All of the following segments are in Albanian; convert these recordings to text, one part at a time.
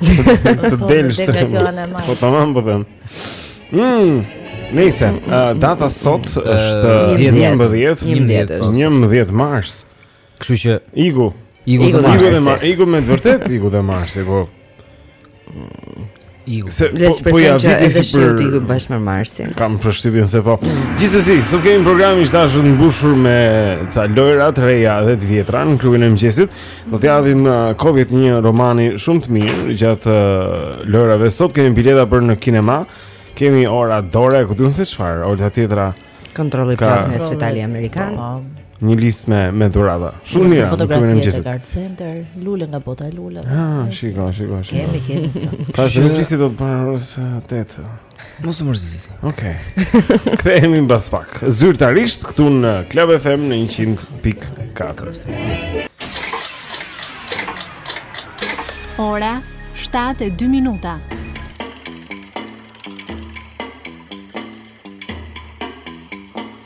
Të po, delë shtë Po të mamë po them Mmm Nëjse, uh, data sot është 11 11 mars. Kështu që iku, iku të marsit. Iku, iku me të vërtet iku të marsit, po. Iku. Se po, po ja vjen edhe si për iku bashkë me marsin. Kam përshtypjen se po. Gjithsesi, sot kemi programin që tash është mbushur me ca lojra të reja dhe të vjetra në klubin e mëngjesit. Do të japim uh, Covid një romani shumë të mirë gjatë uh, lojrave. Sot kemi bileta për në kinema. Kemi ora dore, ku duhet të them çfarë? Ora tjetra. Kontrolli ka... plotë në Spitalin Amerikan. Pa. Po. Një listë me me dhurata. Shumë mirë. Fotografi në Gjest Art Center, lule nga bota e luleve. Ah, shiko, shiko, shiko. Kemi, kemi. Ka shumë gjesti do të parë ora 8. Mos u mërzit. Okej. Okay. Kthehemi mbas pak. Zyrtarisht këtu në Club FM në 100.4. Ora 7:02 minuta.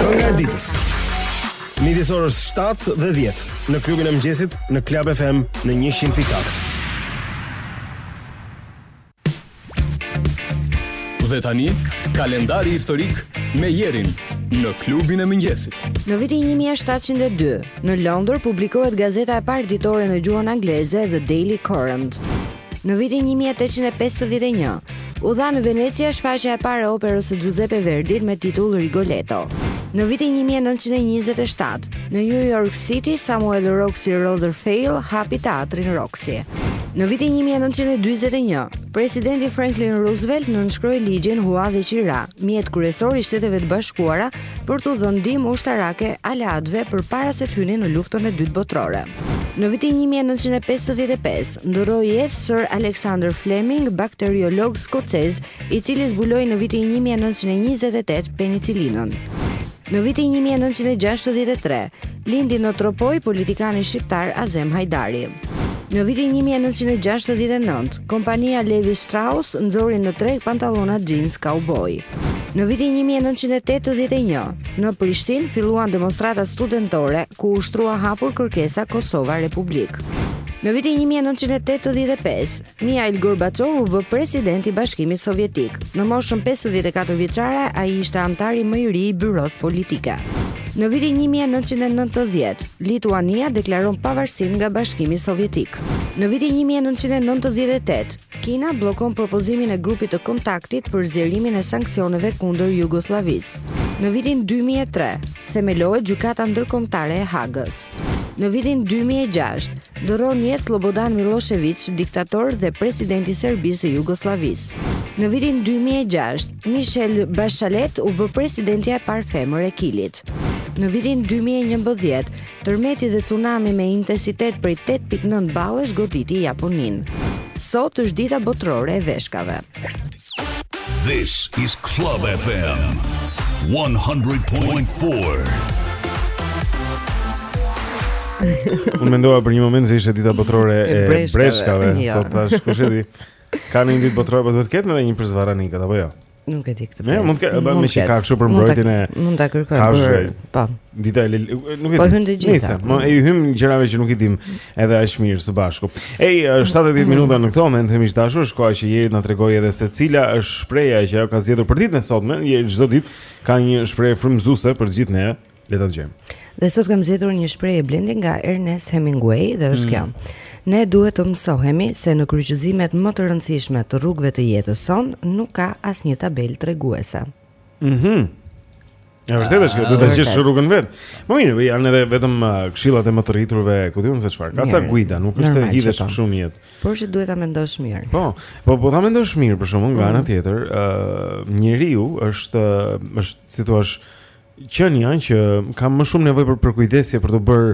Kënga e ditës. Midis orës 7 dhe 10 në klubin e mëngjesit në Club FM në 100.4. Dhe tani, kalendari historik me Jerin në klubin e mëngjesit. Në vitin 1702, në Londër publikohet gazeta e parë ditore në gjuhën angleze The Daily Courant. Në vitin 1851, u dha në Venecia shfaqja e parë e operës së Giuseppe Verdit me titull Rigoletto. Në vitin 1927, në New York City, Samuel Roxy Rothafel hapi teatrin Roxy. Në vitin 1941, presidenti Franklin Roosevelt nënshkroi ligjin Hua dhe Qira, mjet kryesor i Shteteve të Bashkuara për t'u dhënë ndihmë ushtarake aleatëve përpara se të hynin në luftën e dytë botërore. Në vitin 1955, ndërroi jetë Sir Alexander Fleming, bakteriolog skocez, i cili zbuloi në vitin 1928 penicilinën. Në vitin 1963, lindi në Tropojë politikani shqiptar Azem Hajdari. Në vitin 1969, Kompania Levi Strauss nxori në treg pantallonat jeans cowboy. Në vitin 1981, në Prishtinë filluan demonstratat studentore, ku u shtrua hapur kërkesa Kosova Republikë. Në vitin 1985, Mihail Gorbaçov u bë president i Bashkimit Sovjetik. Në moshën 54 vjeçare, ai ishte anëtari më i ri i byrosë politike. Në vitin 1990, Lituania deklaron pavarësinë nga Bashkimi Sovjetik. Në vitin një mijë e nëntëqind e nëntëdhjetë e tetë, Kina bllokon propozimin e Grupit të Kontaktit për zgjerimin e sanksioneve kundër Jugosllavisë. Në vitin dy mijë e tre, themelohet Gjykata Ndërkombëtare e Hagës. Në vitin dy mijë e gjashtë, ndërron jetë Sllobodan Millosheviç, diktator dhe president i Serbisë e Jugosllavisë. Në vitin dy mijë e gjashtë, Michelle Bachelet u bë presidentja e parë femër e Kilit. Në vitin dy mijë e njëmbëdhjetë, tërmeti dhe cunami me intensitet prej tetë pikë nëntë ballesh goditi Japoninë. Sot është Dita Botërore e Veshkave. This is Club FM 100.4. Unë mendova për një moment se ishte dita botërore e, e breshkave, breshkave. Jo. Sot tash kush e di. Ka një ditë botërore, po duhet të ketë edhe një për zvarranikët apo jo? Nuk e di këtë. Ne mund të ketë, më shikoj kaq për mbrojtjen e. Mund ta kërkoj për. Po. Dita e nuk e di. Po hyn të gjitha. Nëse, mos i hyjmë gjërave që nuk i dimë edhe aq mirë së bashku. Ej, shtatë e dhjetë minuta në këtë moment miq të dashur, është koha që Jeri të na tregojë edhe se cila është shprehja që ajo ka zgjedhur për ditën e sotme. Jeri çdo ditë ka një shprehje frymëzuese për të gjithë ne. Le ta dëgjojmë. Dhe sot kam zgjedhur një shprehje Blendi nga Ernest Hemingway dhe është mm. kjo. Ne duhet të mësohemi se në kryqëzimet më të rëndësishme të rrugëve të jetës sonë nuk ka asnjë tabelë treguese. Mhm. Mm Ja vërtet është, duhet të ah, gjesh rrugën vetë. Po mirë, po janë edhe vetëm uh, këshillat e më të rriturve, ku di unë se çfarë. Ka ca guida, nuk është se hidhesh kështu në jetë. Por që duhet ta mendosh mirë. Po, po po ta mendosh mirë për shkak se nga mm. ana tjetër, ë uh, njeriu është uh, është si të thuash qenia që ka më shumë nevojë për përkujdesje për t'u bërë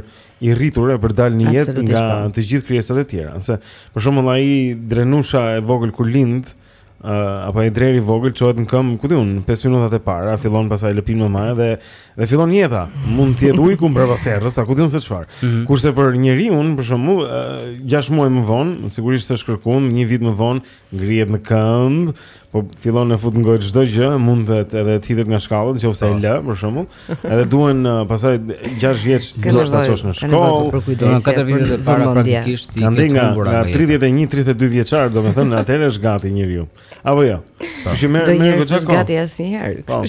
i rritur e për të dalë në jetë nga pa. Po. të gjithë krijesat e tjera. Se për shembull ajo drenusha e vogël kur lind, uh, apo ai dreri i vogël çohet në këmbë, ku di unë, 5 minutat e para, fillon pastaj e lëpin mamaja dhe dhe fillon jeta. Mund të jetë ujku mbrapa ferrës, ku di unë se çfarë. Mm -hmm. Kurse për njeriu, për shembull, uh, 6 muaj më vonë, sigurisht s'është kërkuar, një vit më vonë, ngrihet në këmbë, po fillon e fut në gojë çdo gjë, mundet edhe të hidhet nga shkalla, në qoftë se e lë për shembull. Edhe duhen uh, pastaj 6 vjeç do ta çosh në shkollë. Do në 4 vjet të para praktikisht i ke nga, nga 31 32 vjeçar, domethënë atëherë është gati njeriu. Apo jo. Po. Ju merr me goxha. S'është gati asnjëherë. Po.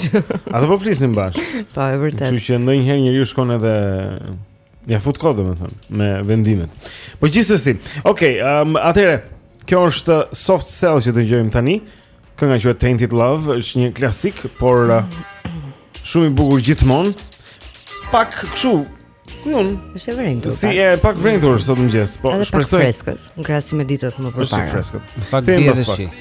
Ato po flisim bash. Po, e vërtetë. Kështu që ndonjëherë njeriu shkon edhe Ia fut kot domethënë me vendimet. Po gjithsesi. Okej, okay, um, atëre, kjo është Soft Cell që dëgjojmë tani. Kënga quhet Tainted Love, është një klasik, por uh, shumë i bukur gjithmonë. Pak kështu, ku di unë? Është e vrenjtur. Si e pak vrenjtur sot në mëngjes, po shpresoj. Edhe pak freskët, në krahasim me ditët më përpara. Është freskët. Pak bie dhe shi.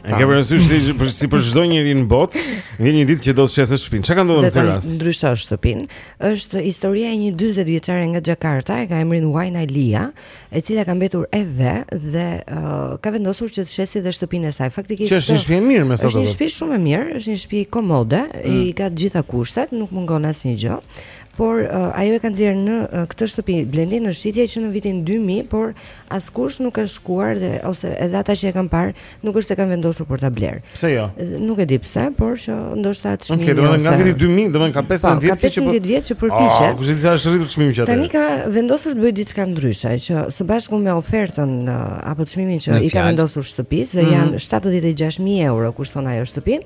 E ke parasysh si për si për çdo njeri në botë, vjen një ditë që do të shesë shtëpinë. Çka ka ndodhur në këtë rast? Ndryshosh shtëpinë. Është historia e një 40 vjeçare nga Xhakarta, e ka emrin Uajna Lia, e cila ka mbetur e ve dhe uh, ka vendosur që të shesë dhe shtëpinë e saj. Faktikisht është një shtëpi e mirë, me sa duket. Është një shtëpi shumë e mirë, është një shtëpi komode, mm. i ka të gjitha kushtet, nuk mungon asnjë gjë. Por ajo e ka nxjerrë në këtë shtëpi Blendi në shitje që në vitin 2000, por askush nuk ka shkuar dhe ose edhe ata që e kanë parë nuk është se kanë vendosur për ta blerë. Pse jo? Nuk e di pse, por që ndoshta te çmimi. Okej, okay, domethënë nga viti 2000, domethënë ka 15 po, vjet që ka 15 vjet që përpiqet. Ah, sa është rritur çmimi që atë? Tani ka vendosur të bëjë diçka ndryshe, që së bashku me ofertën apo çmimin që i ka vendosur shtëpisë dhe mhm. janë 76000 euro kushton ajo shtëpi.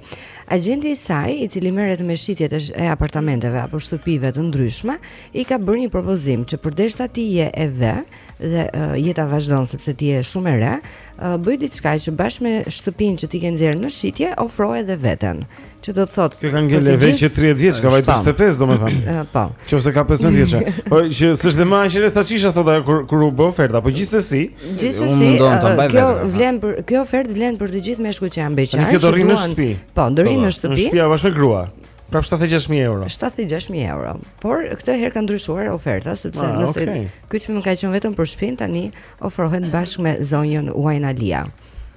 Agjenti i saj, i cili merret me shitjet e apartamenteve apo shtëpive të ndryshme, i ka bërë një propozim që përderisa ti je e ve dhe uh, jeta vazhdon sepse ti je shumë e re, uh, bëj diçka që bashkë me shtëpinë që ti ke nxjerr në shitje, ofro edhe veten. Që do të thotë Kjo ka ngelë e ve që 30 vjeç, ka vajtur 25 domethënë. Uh, po. Qofse ka 15 vjet. Po që s'është më aq e re sa ç'isha thotë kur kur u bë oferta, po gjithsesi Gjithsesi, uh, kjo vlen për kjo ofertë vlen për të gjithë meshkujt që janë beqar. Kjo do rrinë në shtëpi. Po, do rrinë në shtëpi. Shtëpi bashkë me grua. Prap 76000 euro. 76000 euro. Por këtë herë ka ndryshuar oferta sepse ah, nëse okay. ky çmim ka qenë vetëm për shpinë tani ofrohet bashkë me zonjën Uajna Lia.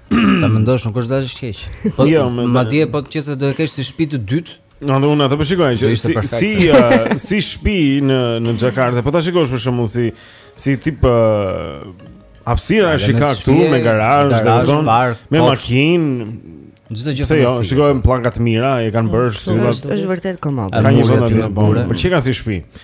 Ta mendosh nuk është dhe aq keq. Po jo, madje po të jesh do të kesh si shtëpi të dytë. Edhe unë atë po shikoj që si, si, uh, si shpi në, në Xhakarta Po ta shikosh për shembull si, si tip uh, hapësira e shikon këtu me garazh Garazh, park, Me makinë Gjithë gjithë jo, si shikojmë pllaka të mira E kanë bërë shtu Është vërtet komod Ka një vëndat një bërë Po çka si shpi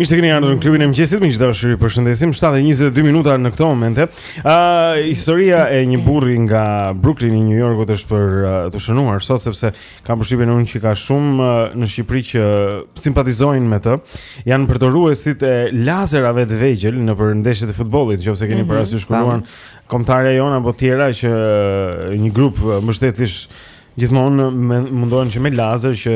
Mirë se keni ardhur në klubin e mëngjesit, miq të dashur, ju përshëndesim. 7:22 minuta në këto momente. Ë, uh, historia e një burri nga Brooklyn i New Yorkut është për uh, t'u shënuar sot sepse kam përshtypjen unë që ka shumë uh, në Shqipëri që simpatizojnë me të. Janë përdoruesit e lazerave të vegjël nëpër ndeshjet e futbollit, nëse keni mm -hmm, parasysh kur luan kombëtarja jonë apo tjera që uh, një grup uh, mbështetësh Gjithmonë mundohen që me lazer që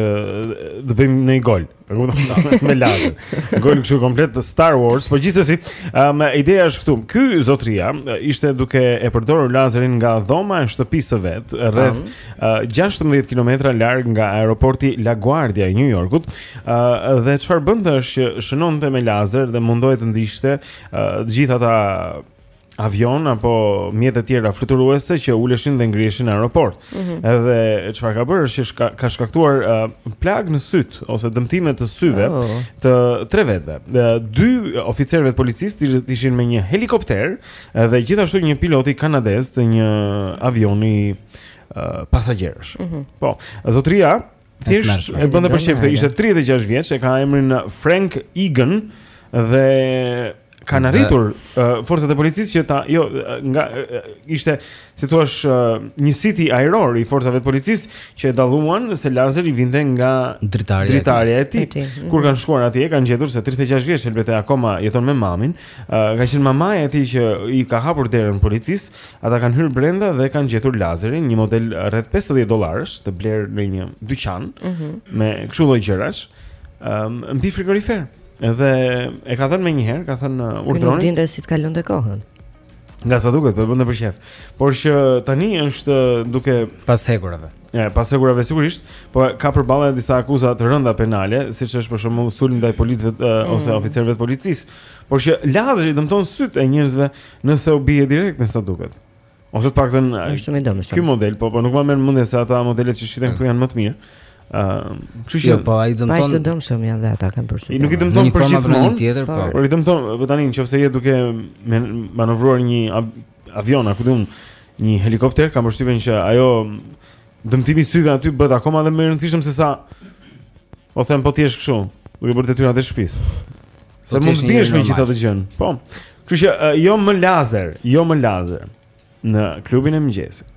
të bëjmë ndonjë gol. E kupton? me lazer. Gol kështu komplet Star Wars, por gjithsesi, um, ideja është këtu. Ky zotria ishte duke e përdorur lazerin nga dhoma e shtëpisë së vet, rreth uh, 16 kilometra larg nga aeroporti La Guardia i New Yorkut. Uh, dhe çfarë bënte është që shënonte me lazer dhe mundohej të ndiqte uh, të gjithë ata avion apo mjete të tjera fluturuese që uleshin dhe ngriheshin në aeroport. Mm -hmm. Edhe çfarë ka bërë është që ka shkaktuar uh, plagë në sytë ose dëmtime të syve oh. të tre vetëve. Uh, dy oficerëve të policisë që ishin me një helikopter dhe gjithashtu një piloti kanadez të një avioni uh, pasagjerësh. Mm -hmm. Po, zotria Thjesht e bënte për qejf, ishte 36 vjeç, e ka emrin Frank Egan dhe kanë arritur uh, forcat e policisë që ta jo nga uh, ishte si thua uh, njësiti ajror i forcave të policisë që e dalluan se lazeri vinte nga dritarja dritarja e tij mhm. kur kanë shkuar atje kanë gjetur se 36 vjeç helbete akoma jeton me mamin uh, ka qenë mamaja e tij që i ka hapur derën policisë Ata kanë hyrë brenda dhe kanë gjetur lazerin, një model rreth 50 dollarësh, të blerë në një dyqan, mm -hmm. me kështu lloj gjërash, um, mbi frigorifer. Dhe e ka thënë menjëherë, ka thënë uh, urdhëroni. Nuk dinte si të kalonte kohën. Nga sa duket, po bën për qejf. Por që tani është uh, duke pas hekurave. Ja, pas hekurave sigurisht, po ka përballë disa akuza të rënda penale, siç është për shembull sulm ndaj policëve uh, mm. ose oficerëve të policisë. Por që lazeri dëmton sytë e njerëzve Nëse u bie direkt me sa duket. Ose të paktën është shumë i dëmshëm. Ky model, po po nuk më merr mendja se ata modelet që shiten këtu janë më të mirë. Ëm, uh, kështu që jo, po ai dëmton. Ai dëmshëm janë dhe ata kanë përshtypjen. Nuk i dëmton për gjithmonë tjetër, po. Por i dëmton, po tani nëse je duke manovruar një avion apo një helikopter, kam përshtypjen që ajo dëmtimi i syve aty bëhet akoma edhe më i rëndësishëm se sa O them po ti je kështu, duke bërë detyrat e shtëpisë. Po Se mund të biesh me gjithë atë gjën. Po. Kështu që uh, jo më lazer, jo më lazer në klubin e mëngjesit.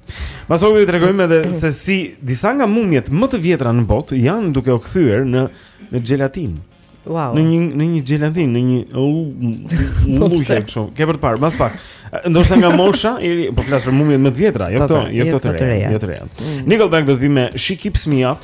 Pastaj do të tregojmë edhe mm. se si disa nga mumjet më të vjetra në botë janë duke u kthyer në në xhelatinë. Wow. Në një në një xhelatinë, në një ujë kështu. Ke për të parë, mbas pak. Ndoshta nga mosha, i po flas për mumjet më të vjetra, jo, po, jo këto, jo këto të reja, jo të reja. Mm. Nickelback do të vijë me She Keeps Me Up.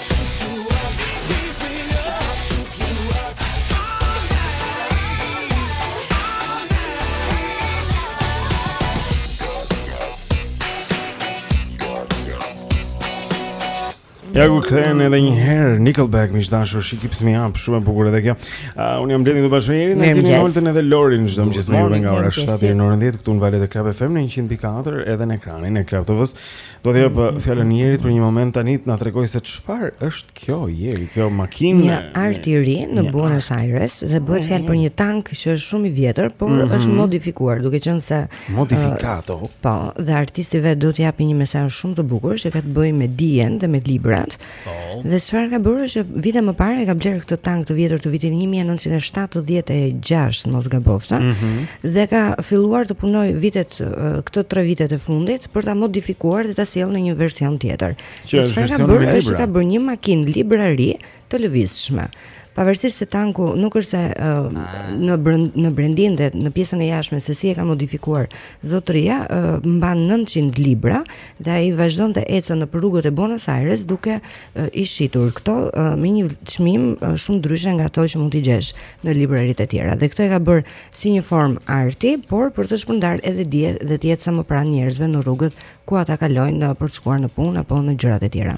Ja ku kthehen edhe një herë Nickelback miq të dashur, she keeps me up, shumë e bukur edhe kjo. Uh, Unë jam Blendi bashkë me Erin, ne kemi Olten edhe Lorin çdo mëngjes me ju nga ora 7 deri në orën 10 këtu në valët e Club FM në 104 edhe në ekranin e Club TV-s. Do të jap mm. fjalën Erit për një moment tani të na tregojë se çfarë është kjo Eri, kjo makinë. Një art i ri në Buenos Aires dhe bëhet mm. fjalë për një tank që është shumë i vjetër, por mm -hmm. është modifikuar, duke qenë se modifikato. Uh, po, dhe artisti vetë do të japë një mesazh shumë të bukur që ka të bëjë me dijen dhe me librat. Po. Dhe çfarë ka bërë është që vite më parë e ka blerë këtë tank të vjetër të vitit 1976, mos gabofsha. Mm -hmm. Dhe ka filluar të punojë vitet këto 3 vitet e fundit për ta modifikuar dhe ta sjellë në një version tjetër. Çfarë ka bërë është ka bërë një makinë librari të lëvizshme. Pavarësisht se tanku nuk është se uh, në brend, në brendin dhe në pjesën e jashtme se si e ka modifikuar zotëria, uh, mban 900 libra dhe ai vazhdon të ecë nëpër rrugët e Buenos Aires duke uh, i shitur këto uh, me një çmim uh, shumë ndryshe nga ato që mund t'i gjesh në libraritë e tjera. Dhe këtë e ka bërë si një formë arti, por për të shpërndar edhe dije dhe të jetë sa më pranë njerëzve në rrugët ku ata kalojnë uh, për të shkuar në punë apo në gjërat e tjera.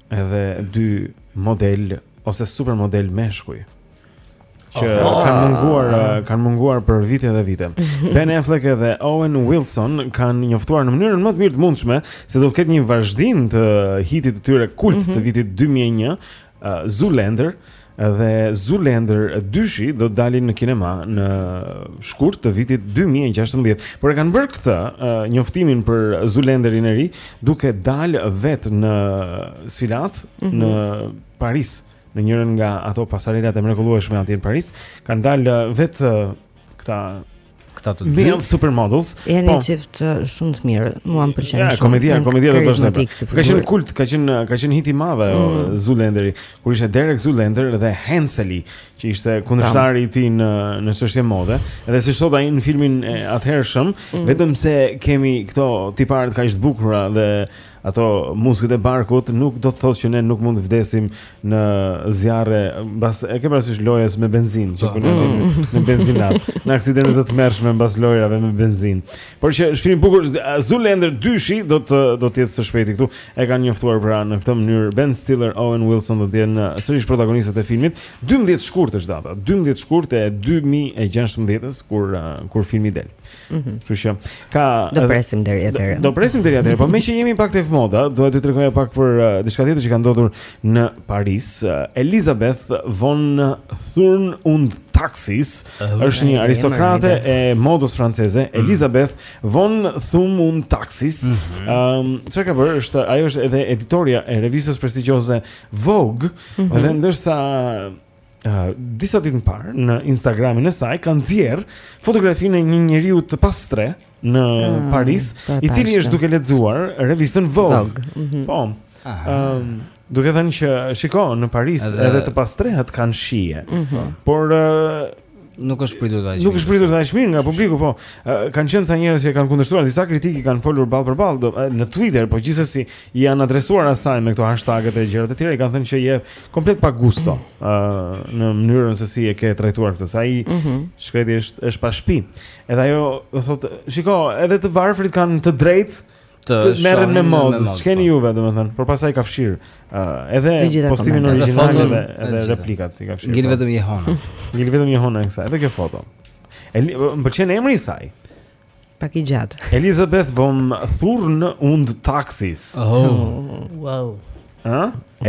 edhe dy model ose super model meshkuj që oh, oh, kanë munguar oh, oh. kanë munguar për vite dhe vite. Ben Affleck dhe Owen Wilson kanë njoftuar në mënyrën më të mirë të mundshme se do të ketë një vazhdim të hitit të tyre kult mm -hmm. të mhm. vitit 2001, uh, Zoolander, Dhe Zoolander dyshi do të dalin në kinema në shkurt të vitit 2016. Por e kanë bërë këtë uh, njoftimin për Zoolanderin e ri duke dalë vet në sfilatë mm -hmm. në Paris, në njërën nga ato pasarelat e mrekullueshme aty në Paris, kanë dalë vet uh, këta Këta të dy janë supermodels. Janë po, një çift uh, shumë të mirë. Mua më pëlqen shumë. Ja, komedia, komedia do të thotë. Ka qenë kult, ka qenë ka qenë hit i madh ajo mm. Zulenderi, kur ishte Derek Zulender dhe Hanseli, që ishte kundërshtari i tij në në çështje mode. Edhe siç thotë ai në filmin e atëhershëm, mm. vetëm se kemi këto tipare kaq të bukura dhe Ato muskujt e barkut nuk do të thotë që ne nuk mund të vdesim në zjarre, mbas e ke parasysh lojës me benzinë, që po. punon në, në benzinat, në aksidente të tmerrshme mbas lojërave me benzinë. Por që është film i bukur, Zoolander 2-shi do të do të jetë së shpejti këtu. E kanë njoftuar pra në këtë mënyrë Ben Stiller, Owen Wilson do të jenë uh, sërish protagonistët e filmit. 12 shkurt është data, 12 shkurt e 2016-s kur uh, kur filmi del. Mhm. Kështu që ka Do presim deri atëherë. Do presim deri atëherë, po meqë jemi pak tek moda, dua t'ju tregoj pak për uh, diçka tjetër që ka ndodhur në Paris. Uh, Elizabeth von Thurn und Taxis uh, është një aristokrate e modës franceze, mm. Elizabeth von Thurn und Taxis. Ëm, mhm. um, çka ka bërë është ajo është edhe editorja e revistës prestigjioze Vogue, mm -hmm. dhe ndërsa disa ditë më parë në Instagramin e saj ka nxjerr fotografinë e një njeriu të pastrehë në mm, Paris, i cili është duke lexuar revistën Vogue. Vogue. Mm -hmm. Po. Ëm, um, duke thënë që shiko në Paris edhe, edhe të pastrehët kanë shije. Mm -hmm. Por uh, Nuk është pritur aq. Nuk është pritur aq mirë nga publiku, po. Kanë qenë ca njerëz që e kanë kundërshtuar, disa kritikë i kanë folur ballë për ballë në Twitter, po gjithsesi i janë adresuar asaj me këto hashtaget e gjërat e tjera, i kanë thënë që je komplet pa gusto ë në mënyrën se si e ke trajtuar këtë. Se ai mhm. i shkreti është është pa shpi. Edhe ajo thotë, shiko, edhe të varfrit kanë të drejtë të merren me modë, ç'keni po. juve domethënë, por pastaj ka fshirë uh, edhe postimin origjinal edhe edhe replikat i ka fshirë. Ngeli po. vetëm jehona. Ngeli vetëm jehona e kësaj, edhe kjo foto. El, më pëlqen emri i saj. Pak i gjatë. Elizabeth von Thurn und Taxis. Oh, wow. Ë?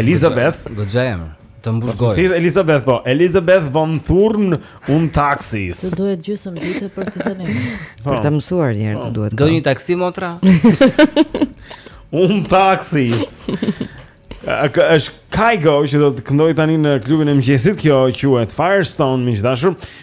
Elizabeth. Goxha emër. Të mbush gojën. Thirr Elizabeth po. Elizabeth von Thurn und Taxis. Të duhet gjysmë dite për ta thënë. Po. Për ta mësuar një herë të duhet. Do një taksi motra? Un taxis. Është Kygo që do të këndojë tani në klubin e mëngjesit. Kjo quhet Firestone, miq të dashur.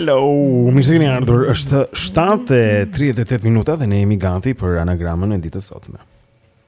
Hello, mirë se keni ardhur. Është 7:38 minuta dhe ne jemi gati për anagramën e ditës së sotme.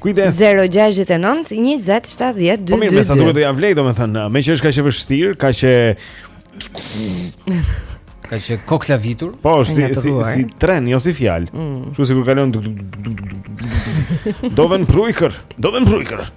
Kujdes. 069 20 70 222. Po mirë, se duhet t'ia vlejë domethënë, meqë është kaq e vështirë, kaq e kaq e koklavitur Po, si, si, si tren, jo si fjalë mm. Kështu sikur kalon Doven prujkër Doven prujkër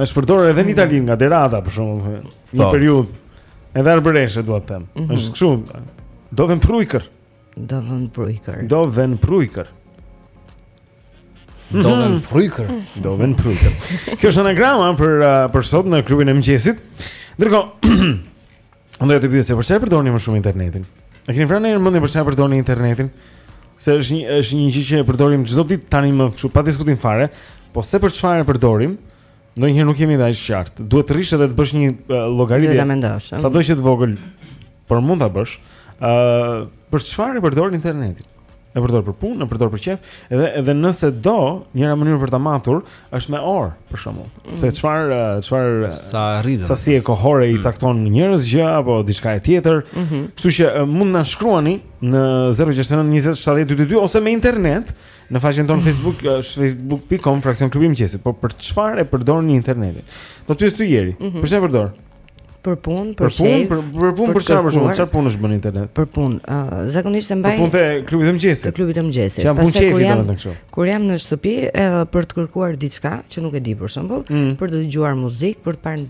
Është përdorur edhe në Itali nga De Rada për shembull një po. periudhë. Edhe arbëreshe dua të them. Mm -hmm. Është kështu. Doven prujkër. Doven prujkër. Doven prujkër. Doven mhm. prujkër. Doven prujkër. Kjo është anagrama për uh, për sot në klubin e mëngjesit. Ndërkohë Unë do të pyes për çfarë përdorni më shumë internetin. A keni vënë në mendje për çfarë përdorni internetin? Se është një është një gjë që e përdorim çdo ditë tani më kështu pa diskutim fare, po se për çfarë e përdorim, ndonjëherë nuk jemi dhe aq qartë. Duhet të rrish edhe të bësh një uh, llogaritje. Do ta mendosh. Sado qoftë e vogël, por mund ta bësh. Ëh, uh, për çfarë e përdor internetin? E përdor për punë, e përdor për qejf, edhe edhe nëse do, njëra mënyrë për ta matur është me orë, për shembull. Mm. Se çfarë çfarë sa rritën. Sasie kohore i mm. cakton mm. njërës gjë apo diçkaje tjetër. Mhm. Kështu mm -hmm. që mund të na shkruani në 069 20 70 222 ose me internet në faqen tonë Facebook, facebook.com fraksion klubi i mëngjesit. Po për çfarë e përdorni internetin? Do të pyes ty ieri. Mm -hmm. Për çfarë përdor? Për punë, për qejf. Për punë, për punë për çfarë për shkak? Çfarë punësh bën internet? Për punë. Uh, zakonisht e mbaj. Për punë te klubi të mëngjesit. Te klubi të mëngjesit. Jam punë qejfi domethënë të kështu. Kur jam në shtëpi, edhe për të kërkuar diçka që nuk e di për shembull, mm. për të dëgjuar muzikë, për të parë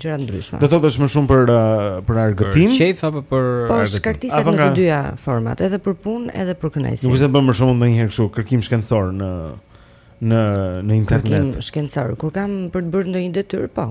gjëra të ndryshme. Do të thotë është më shumë për uh, për argëtim. Për qejf apo për po, argëtim? Po praktikisht në të dyja format, edhe për punë, edhe për kënaqësi. Nuk se bën më shumë ndonjëherë kështu kërkim shkencor në në në internet. Kërkim shkencor. Kur kam për të bërë ndonjë detyrë, po.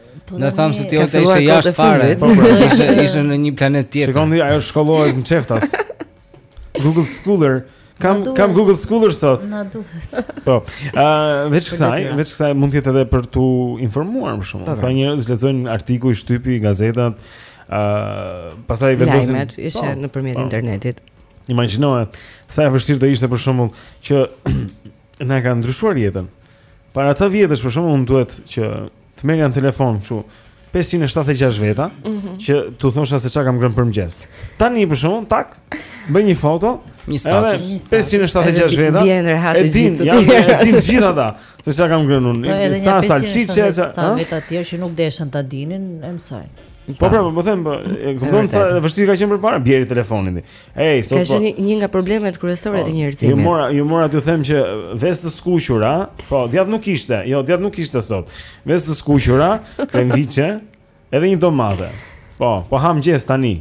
Po ne thamë se ti ishe jashtë fare, po, po, po. ishe, ishe në një planet tjetër. Shikoni, ajo shkollohet në Qeparo. Google Schooler. Kam kam Google Scholar sot. Na duhet. Po. Ë, veç kësaj, veç kësaj mund të jetë edhe për t'u informuar më shumë. Sa njerëz lexojnë artikuj shtypi, gazetat, ë, pastaj vendosin. Lajmet ishin nëpërmjet internetit. Imagjinoje, sa e vështirë do ishte për shembull që na ka ndryshuar jetën. Para ca vjetësh për shembull, unë duhet që Të merrja në telefon kështu 576 veta mm -hmm. që t'u thosha se ça kam ngrënë për mëngjes. Tani për shembull tak bëj një foto, një status, 576 veta. Bien rehat të gjithë. Ja, e dinë të gjithë ata se ça kam ngrënë unë. Po, sa salçiçe, sa veta të tjerë që nuk deshën ta dinin, e mësojnë. Po pra, po, po them, po, e kupton sa e vështirë ka qenë përpara bjeri telefonit. Ej, sot po. Është një nga problemet kryesore të po, njerëzimit. Ju mora, ju mora t'ju them që vezë të skuqura, po, djathë nuk kishte. Jo, djathë nuk kishte sot. Vezë të skuqura, kremviçe, edhe një domate. Po, po ha mëngjes tani.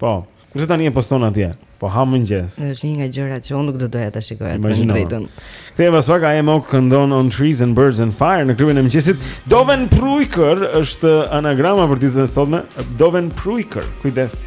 Po. Kurse tani e poston atje. Po ha mëngjes. Është një nga gjërat që unë nuk do doja ta shikoja të drejtën. Kthehemi pas pak I Am Oak këndon on trees and birds and fire në klubin e mëngjesit. Doven Pruiker është anagrama për ditën e sotme. Doven Pruiker. Kujdes.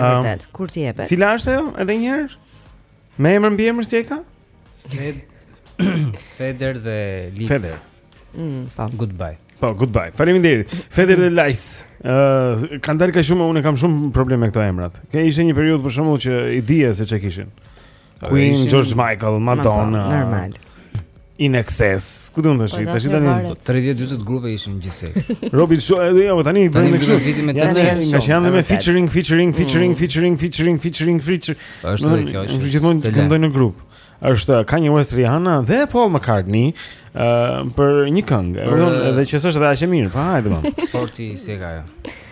Ëm, um, kur ti jepet? Cila është ajo? Edhe një herë? Me emër mbiemër si e ka? Fed Feder dhe Lis. Feder. Mm, po. Goodbye. Po, goodbye. Faleminderit. Feder dhe Lis. Ë, uh, kanë dalë kaq shumë, unë kam shumë probleme me këto emrat. Kë ishte një periudhë për shembull që i dije se ça kishin. Queen, George Michael, Madonna. Po, normal. INXS. Ku do të thosh? Tash tani 30-40 grupe ishin gjithsej. Robin Show, edhe jo, tani i bëjmë kështu. Ndërsa tani. Ngaqë janë me featuring, featuring, featuring, mm. featuring, featuring, featuring, featuring. Është kjo që gjithmonë këndojnë në grup. Është Kanye West, Rihanna dhe Paul McCartney për një këngë. Edhe që s'është edhe aq e mirë, po hajde më. Forti si e ka ajo.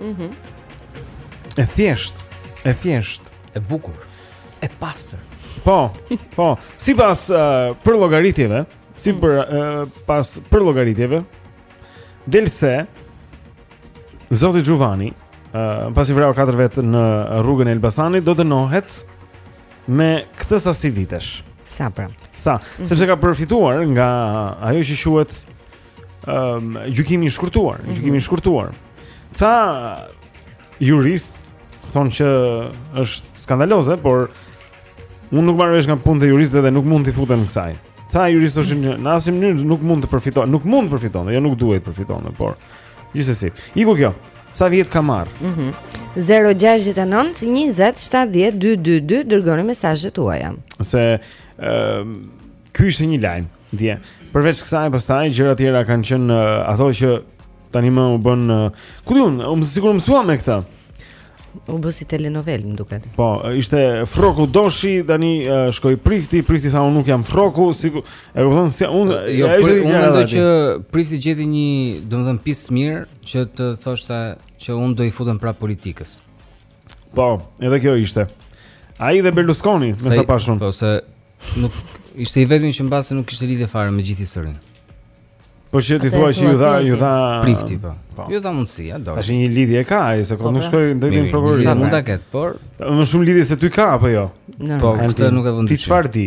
Mhm. Mm e thjeshtë, e thjeshtë, e bukur, e pastër. Po, po, sipas uh, përllogaritjeve, si mm. për uh, pas përllogaritjeve, del se zoti Xhuvani, uh, pasi vrau katër vetë në rrugën e Elbasanit, do dënohet me këtë sasi vitesh. Sa pra? Sa, mm -hmm. sepse ka përfituar nga ajo që quhet um, gjykimi i shkurtuar, mhm. gjykimi i shkurtuar. Ca jurist thonë që është skandaloze, por unë nuk marr vesh nga punët e juristëve dhe nuk mund t'i futem kësaj. Ca jurist është një, në asnjë mënyrë nuk mund të përfitojë, nuk mund të përfitonte, jo nuk duhej të përfitonte, por gjithsesi. Iku kjo. Sa vjet ka marrë? Mhm. Mm 069 20 70 222 dërgoni mesazhet tuaja. Se ë uh, ky ishte një lajm. Dje. Përveç kësaj pastaj gjëra tjera kanë qenë uh, ato që tani më u bënë uh, ku di unë, u um, sikur u mësuam me këtë. U bë si telenovelë, më duket. Po, ishte Frroku Doshi, tani uh, shkoi Prifti, Prifti tha unë nuk jam Frroku, sikur e kupton se si, unë jo, ja, ishte unë mendoj që Prifti gjeti një, domethënë pistë të mirë që të thoshte që unë do i futem prapë politikës. Po, edhe kjo ishte. Ai dhe Berlusconi, me sa pashë unë. Po se nuk ishte i vetmi që mbase nuk kishte lidhje fare me gjithë historinë. Po siç ti thua që iu dha, iu dha priftit po. po. Iu dha mundësia, do. Tash një lidhje ka ai, se kur po, nuk pra. shkoi ndonjë në prokurori. Mund ta ketë, por më shumë lidhje se ty ka apo jo? Po, këtë nuk e di. Ti çfarë di?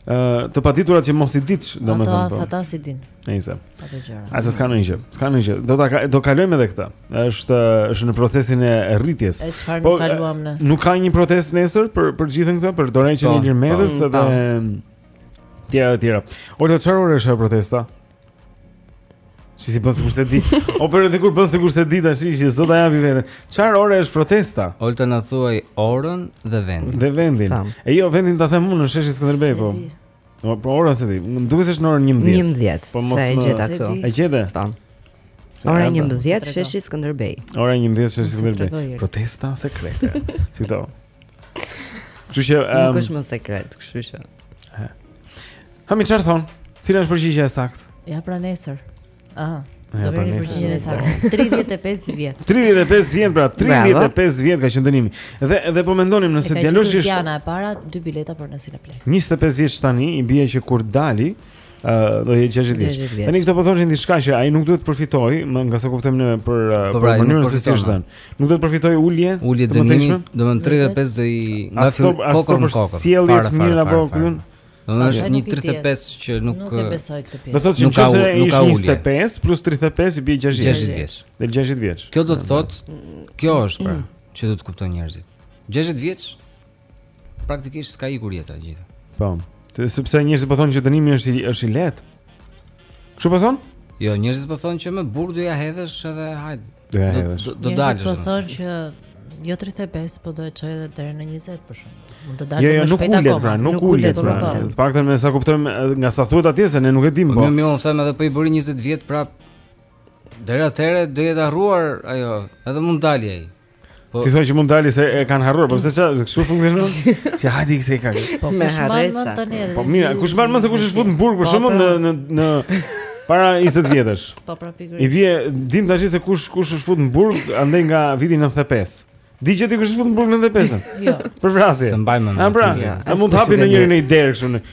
Uh, të paditura që mos i ditsh, domethënë. Ata po. ata s'i dinë. Nëse. Ato gjëra. Ai s'ka ndonjë gjë. S'ka ndonjë gjë. Do ta do kalojmë edhe këtë. Është është në procesin e rritjes. E çfarë po, nuk kaluam ne? Nuk ka një protestë nesër për për gjithë këtë, për dorën që po, Ilir Metës po, edhe tjera e tjera. Ora çfarë është ajo protesta? Si si bën sikur s'e di. O perëndi kur bën sikur s'e di tash që s'do ta japi veten. Çfarë ore është protesta? Olta na thuaj orën dhe vendin. Dhe vendin. Tam. E jo vendin ta them unë në sheshin Skënderbej po. Po po orën s'e di. Më duket se është në orën 11. 11. Po mos e gjeta këtu. E gjete? Tam. Po. Ora 11 sheshi Skënderbej. Ora 11 sheshi Skënderbej. Protesta sekrete. Fito. Kështu që um, nuk është më sekret, kështu që. Hë mi çfarë thonë? Cila është përgjigjja e saktë? Ja pra nesër. Ah. Do të vimë te përgjigjja e saktë. 35 vjet. 35 vjet pra, 35 vjet ka qenë dënimi. Dhe dhe po mendonim nëse djaloshi është Diana e para, dy bileta për në Cineplexx. 25 vjeç tani i bie që kur të dalë, Ë, uh, do jetë 60 vjeç. Tani këto po thoshin diçka që ai nuk duhet të përfitojë, nga sa kuptojmë ne për uh, po, pra, për mënyrën se si është dhënë. Nuk duhet të përfitojë ulje, ulje dënimi, domethënë 35 do i nga fillon kokën në kokën. Sjellje të mirë apo këtu? Do të thotë një 35 që nuk nuk e besoj këtë pjesë. Do të thotë që nëse ai është 25 plus 35 i bie 60 vjeç. 60 vjeç. Del 60 vjeç. Kjo do të thotë kjo është pra, mm. që do të kuptojnë njerëzit. 60 vjeç Praktikisht s'ka ikur jeta e gjithë. Po. Të sepse njerëzit po thonë që dënimi është i është i lehtë. Ç'po thon? Jo, njerëzit po thonë që në burg do ja hedhësh edhe hajt. Do ja hedhësh. Do, do, do dalësh. Njerëzit po thonë që jo 35, po do e çojë edhe deri në 20 për shembull. Mund të dalë jo, jo, më shpejt akoma. Pra, nuk ulet, pra, nuk ulet. Pra. Të paktën me sa kuptojmë nga sa thuhet atje se ne nuk e dimë. Po, po. po unë them edhe po i bëri 20 vjet prap. Deri atëherë do jetë harruar ajo, edhe mund dalë ai. Po ti thua që mund dalë se e kanë harruar, po pse ça, kështu funksionon? Që hajde ikse kaq. Po kush mban mend tani edhe. Po mirë, kush mban mend se kush është fut në burg për po, shembull pra. në në në para 20 vjetësh. Po pra pikërisht. E dimë tash se kush kush është fut në burg andaj nga viti 95. Di gjë ti kush është fut në burg 95-ën? Jo. Për vrasje. S'mbaj mend. Pra, a pra, a mund të hapin në njërin e i derë kështu në...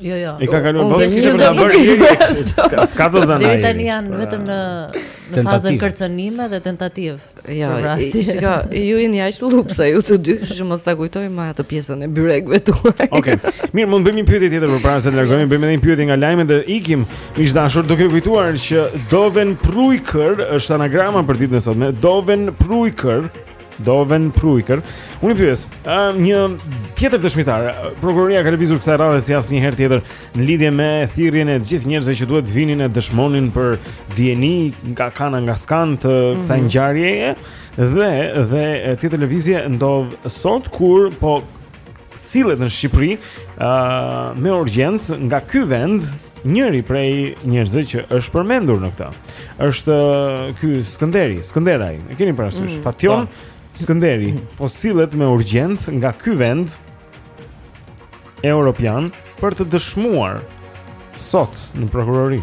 Jo, jo. E ka kaluar votën që për ta bërë. S'ka të dhëna. Deri tani janë pra, vetëm në në fazën kërcënime dhe tentativë. Jo, shiko, ju jeni aq lupsa ju të dy, që mos ta kujtoj më atë pjesën e byrekëve tuaj. Okej. Mirë, mund të bëjmë një pyetje tjetër përpara se të largohemi, bëjmë edhe një pyetje nga lajmet dhe ikim. Miq të dashur, duke kujtuar që Doven Pruiker është anagrama për ditën e sotme. Doven Pruiker Doven Pruiker. Unë pyes, uh, një tjetër dëshmitar, prokuroria ka lëvizur kësaj radhe si asnjëherë tjetër në lidhje me thirrjen e të gjithë njerëzve që duhet të vinin e dëshmonin për dijeni nga kanë nga s'kanë të mhm. kësaj mm -hmm. ngjarjeje dhe dhe tjetër lëvizje ndodh sot kur po sillet në Shqipëri ë uh, me urgjencë nga ky vend njëri prej njerëzve që është përmendur në këtë. Është uh, ky Skënderi, Skënderaj. E keni parasysh? Mm, Fatjon po. Skënderi mm. po sillet me urgjencë nga ky vend europian për të dëshmuar sot në prokurori.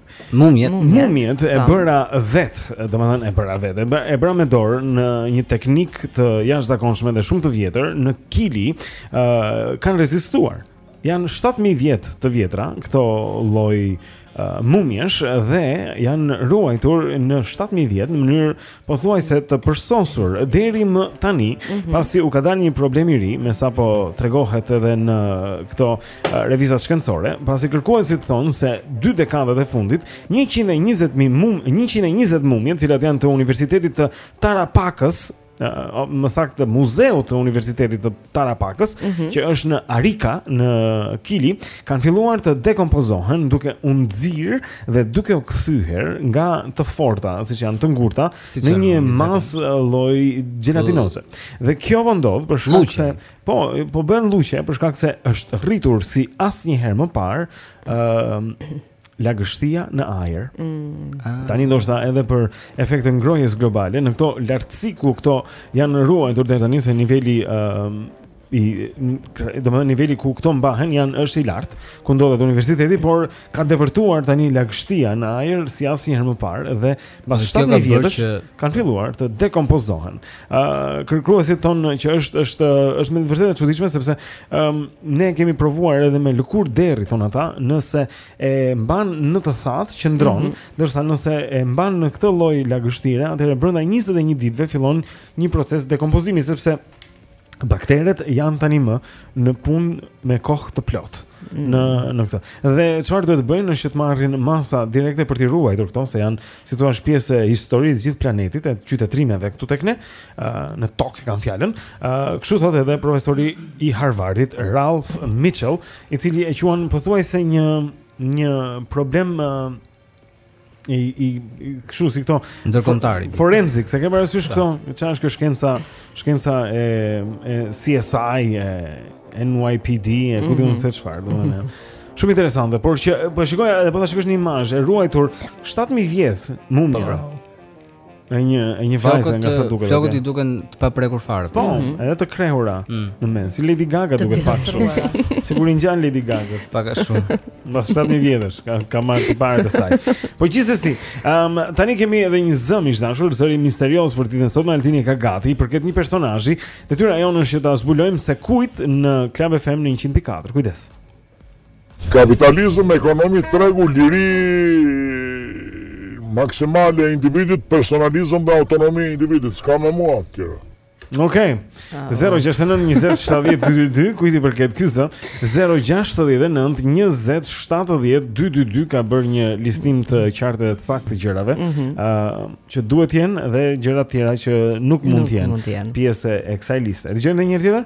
Mumjet. Mumjet e bëra vetë, domethënë e bëra vetë. E bëra me dorë në një teknikë të jashtëzakonshme dhe shumë të vjetër në Kili, ë uh, kanë rezistuar. Janë 7000 vjet të vjetra këto lloj uh, mumjesh dhe janë ruajtur në 7000 vjet në mënyrë pothuajse të përsosur deri më tani, mm -hmm. pasi u ka dalë një problem i ri, me sa po tregohet edhe në këto revista shkencore, pasi kërkuesit thonë se dy dekadat e fundit, 120.000 mum, 120 mumje, të cilat janë të Universitetit të Tarapakës, më saktë muzeut të Universitetit të Tarapakës, mm -hmm. që është në Arika në Kili, kanë filluar të dekompozohen duke u nxirë dhe duke u kthyer nga të forta, siç janë të ngurta, si në një masë lloj xhelatinoze. Mm. Dhe kjo po ndodh për shkak se po po bëhen lluqe për shkak se është rritur si asnjëherë më parë, ë uh, lagështia në ajër. Mm. Ah. Tani ndoshta edhe për efekt të ngrohjes globale, në këto lartësi ku këto janë ruajtur deri tani se niveli ë uh, i domethënë niveli ku këto mbahen janë është i lartë, ku ndodhet universiteti, por ka depërtuar tani lagështia në ajër si asnjëherë më parë dhe Mbas 7000 vjetësh kanë filluar të dekompozohen. Ë uh, kërkuesit thonë që është është është me vërtetë e çuditshme sepse ë um, ne kemi provuar edhe me lëkurë derri thonë ata, nëse e mban në të thatë qëndron, mm -hmm. ndërsa nëse e mban në këtë lloj lagështire, atëherë brenda 21 ditëve fillon një proces dekompozimi sepse bakteret janë tani më në punë me kohë të plotë mm. në në këtë. Dhe çfarë duhet të bëjnë është të marrin masa direkte për t'i ruajtur këto, se janë si thua pjesë e historisë së gjithë planetit, e qytetërimeve këtu tek ne, në tokë e kam fjalën. Kështu thotë edhe profesori i Harvardit, Ralph Mitchell, i cili e quan pothuajse një një problem i i kshu si këto ndërkombëtari forensic se ke parasysh këto çfarë është kjo shkenca shkenca e e CSI e NYPD e ku diun mhm. se çfarë domethënë shumë interesante por që po shikoj edhe po ta shikosh në imazh e ruajtur 7000 vjet mumia po, E një e një vajzë nga sa duket. Flokët i duken të paprekura fare. Po, mm -hmm. edhe të krehura mm. në mes. Si Lady Gaga duket pak shumë. Sigur i ngjan Lady Gaga. Pak shumë. Mbas 7000 vjetësh, ka ka marrë të parë të saj. Po gjithsesi, um, tani kemi edhe një zë miq të dashur, zëri misterioz për ditën e sotme Altini ka gati i përket një personazhi. Detyra jonë është që ta zbulojmë se kujt në Club FM në 104. Kujdes. Kapitalizëm, ekonomi tregu, liri maksimale e individit, personalizëm dhe autonomi e individit. S'ka me mua të tjera. Ok. 0692070222 kujt i përket ky zë? 0692070222 ka bërë një listim të qartë dhe të saktë të gjërave, ëh, mm -hmm. uh, që duhet të jenë dhe gjëra të tjera që nuk mund të jenë. Pjesë e kësaj liste. Dëgjojmë edhe një herë tjetër?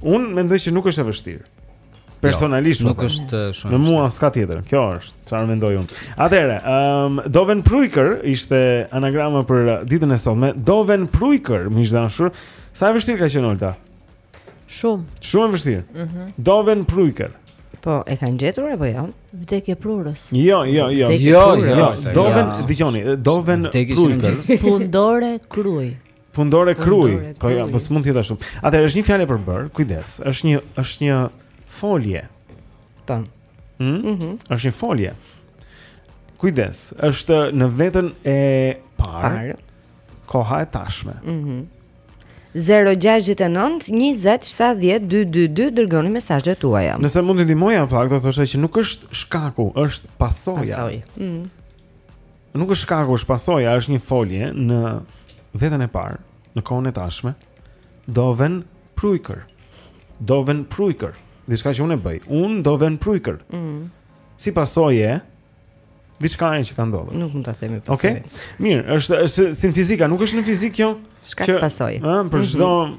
Unë mendoj që nuk është e vështirë. Jo, Personalisht jo, nuk po. është eh, shumë. Me mua s'ka tjetër. Kjo është çfarë mendoj unë. Atëherë, ëm um, Doven Pruiker ishte anagrama për eh, ditën e sotme. Doven Pruiker, miq të dashur. Sa e vështirë ka qenë Olta? Shumë. Shumë e vështirë. Mhm. Mm Doven Pruiker. Po, e kanë gjetur apo jo? Vdekje prurës. Jo, jo, jo. Vdekje jo, prurës. jo, jo. Doven, dëgjoni, Doven Pruiker. Fundore Kruj. Pundorekruj. Po jo, po s'mund të jetë ashtu. Atëherë është një fjalë e përbërë, kujdes. Është një është një folje. Tan. Ëh? Mm? Mhm. Mm është një folje. Kujdes, është në veten e parë. Par. Koha e tashme. Ëh. Mm 069 20 70 222 dërgoni mesazhet tuaja. Nëse mund t'i ndihmoja pak, do të thosha që nuk është shkaku, është pasoja. Pasojë. Ëh. Mm Nuk është shkaku, është pasoja, është një folje në veten e parë, në kohën e tashme. Doven Prujker. Doven Prujker. Diçka që unë e bëj. Unë Doven Prujker. Mhm. Si pasoje diçkaje që ka ndodhur. Nuk mund ta themi pasojë. Okej. Okay. Mirë, është është si në fizika, nuk është në fizikë jo. Shkak që, pasojë. Ëh, për mhm. çdo mm -hmm.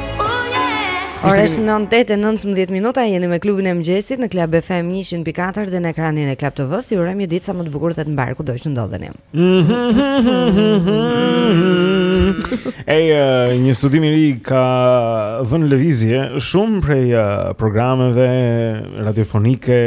Ora shënon 9 e 19 minuta, jeni me klubin e mëngjesit në Club FM 104 dhe në ekranin e Club TV-s. Ju urojmë një ditë sa më të bukur dhe të mbarë kudo që ndodheni. Ej, eh, një studim i ri ka vënë në lëvizje shumë prej eh, programeve radiofonike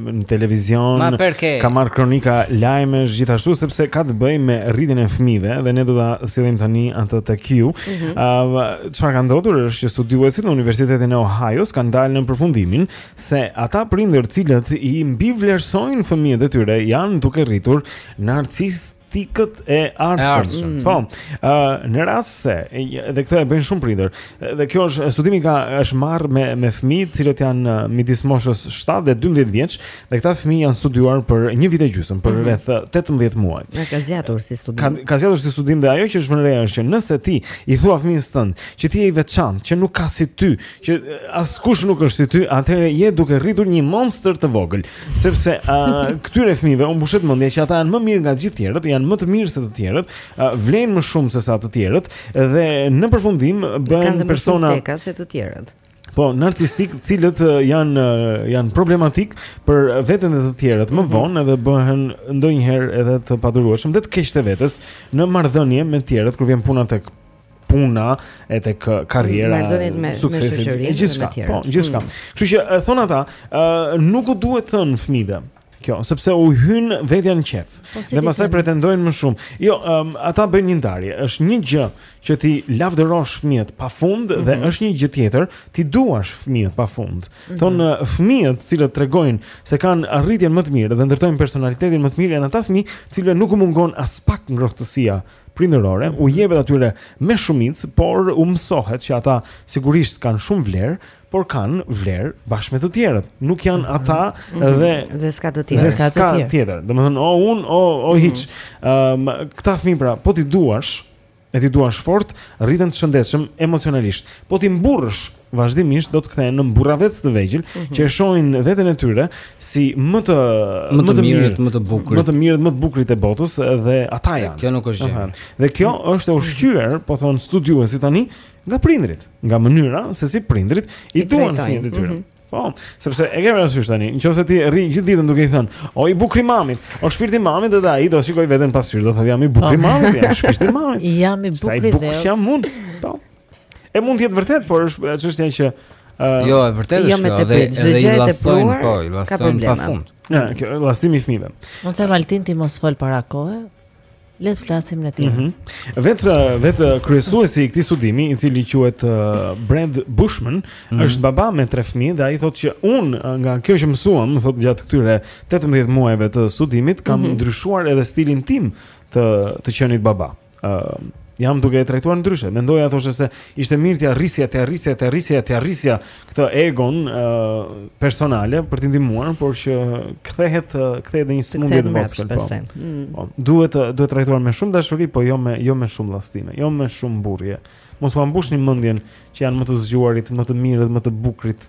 në televizion ka marrë kronika lajmesh gjithashtu sepse ka të bëjë me rritjen e fëmijëve dhe ne do ta sjellim tani atë tek ju. Ëm mhm. mm -hmm. çfarë ka ndodhur është që studiuesit në Universitetin e Ohios kanë dalë në përfundimin se ata prindër të cilët i mbivlerësojnë fëmijët e tyre janë duke rritur narcis tikët e ardhshëm. Po. Ë në rast se edhe këtë e bëjnë shumë prindër. Dhe ky studimi ka është marrë me me fëmijë të cilët janë midis moshës 7 dhe 12 vjeç, dhe këta fëmijë janë studiuar për një vit e gjysmë, për mhm. rreth 18 muaj. Ka zgjatur si studim. Ka ka zgjatur si studim dhe ajo që është vënë re është që nëse ti i thua fëmijës tënd që ti je i veçantë, që nuk ka si ty, që askush nuk është si ty, atëherë je duke rritur një monstër të vogël, sepse uh, këtyre fëmijëve u mbushet mendja që ata janë më mirë nga të gjithë tjerët, janë më të mirë se të tjerët, uh, vlejnë më shumë se sa të tjerët dhe në përfundim bëhen persona të tjera se të tjerët. Po, narcistikë, të cilët janë janë problematik për veten e të tjerët, më mhm. vonë edhe bëhen ndonjëherë edhe të padurueshëm, dhe të keqen e vetes në marrëdhënie me të tjerët kur vjen puna tek puna e tek karriera me suksesi e gjithçka po gjithçka mm. kështu që thonë ata nuk u duhet thënë fëmijëve kjo sepse u hyn vetja në qejf po, dhe pastaj pretendojnë më shumë jo um, ata bëjnë një ndarje është një gjë që t'i lavdërosh fëmijët pafund mm -hmm. dhe mhm. është një gjë tjetër t'i duash fëmijët pafund mm -hmm. thonë fëmijët të cilët tregojnë se kanë arritjen më të mirë dhe ndërtojnë personalitetin më të mirë janë ata fëmijë të cilëve nuk u mungon aspak ngrohtësia prindërore u jepet atyre me shumicë, por u mësohet që ata sigurisht kanë shumë vlerë, por kanë vlerë bashkë me të tjerët. Nuk janë mhm. ata mm -hmm. dhe dhe s'ka të tjerë, s'ka të tjerë. Tjetër. Domethënë, o unë, o o mhm. hiç. Ëm, mm -hmm. um, këta fëmijë pra, po t'i duash, e t'i duash fort, rriten të shëndetshëm emocionalisht. Po t'i mburrësh vazhdimisht do të kthehen në burravecë të vegjël mm -hmm. që e shohin veten e tyre si më të më të mirët, më të bukurit, më të mirët, më të bukurit e botës dhe ata janë. Kjo nuk është gjë. Dhe kjo është e ushqyer, po thonë studiuesit tani, nga prindrit, nga mënyra se si prindrit i duan fëmijët e tyre. Mm -hmm. Po, sepse e kemi parasysh tani, nëqoftëse ti rri gjithë ditën duke i thënë, o i bukri i mamit, o shpirti i mamit edhe ai do shikojë veten në pasqyrë, do thotë jam i bukri i po. mamit, jam shpirti i mamit. jam i bukri dhe. Sa i bukur jam unë, po. E mund të jetë vërtet, por është çështja që uh, Jo, e vërtetë jo, është. Jo, dhe çdo gjë e tepruar po, ka probleme. Ja, ky llastimi i fëmijëve. Mund të Valtin ti mos fol para kohe. Le të flasim në tjetër. Mm -hmm. Vetë vetë kryesuesi i këtij studimi, i cili quhet uh, Brad Bushman, mm -hmm. është baba me tre fëmijë dhe ai thotë që unë nga kjo që mësuam, thotë gjatë këtyre 18 muajve të studimit, kam mm -hmm. ndryshuar edhe stilin tim të të qenit baba. ë uh, jam duke e trajtuar ndryshe. Mendoja thoshte se ishte mirë t'ia rrisja, t'ia rrisja, t'ia rrisja, t'ia rrisja këtë egon ë uh, personale për t'i ndihmuar, por që kthehet kthehet në një sëmundje të vogël. Po. Mm. po. Duhet duhet trajtuar me shumë dashuri, po jo me jo me shumë llastime, jo me shumë mburrje. Mos ua mbushni mendjen që janë më të zgjuarit, më të mirët, më të bukurit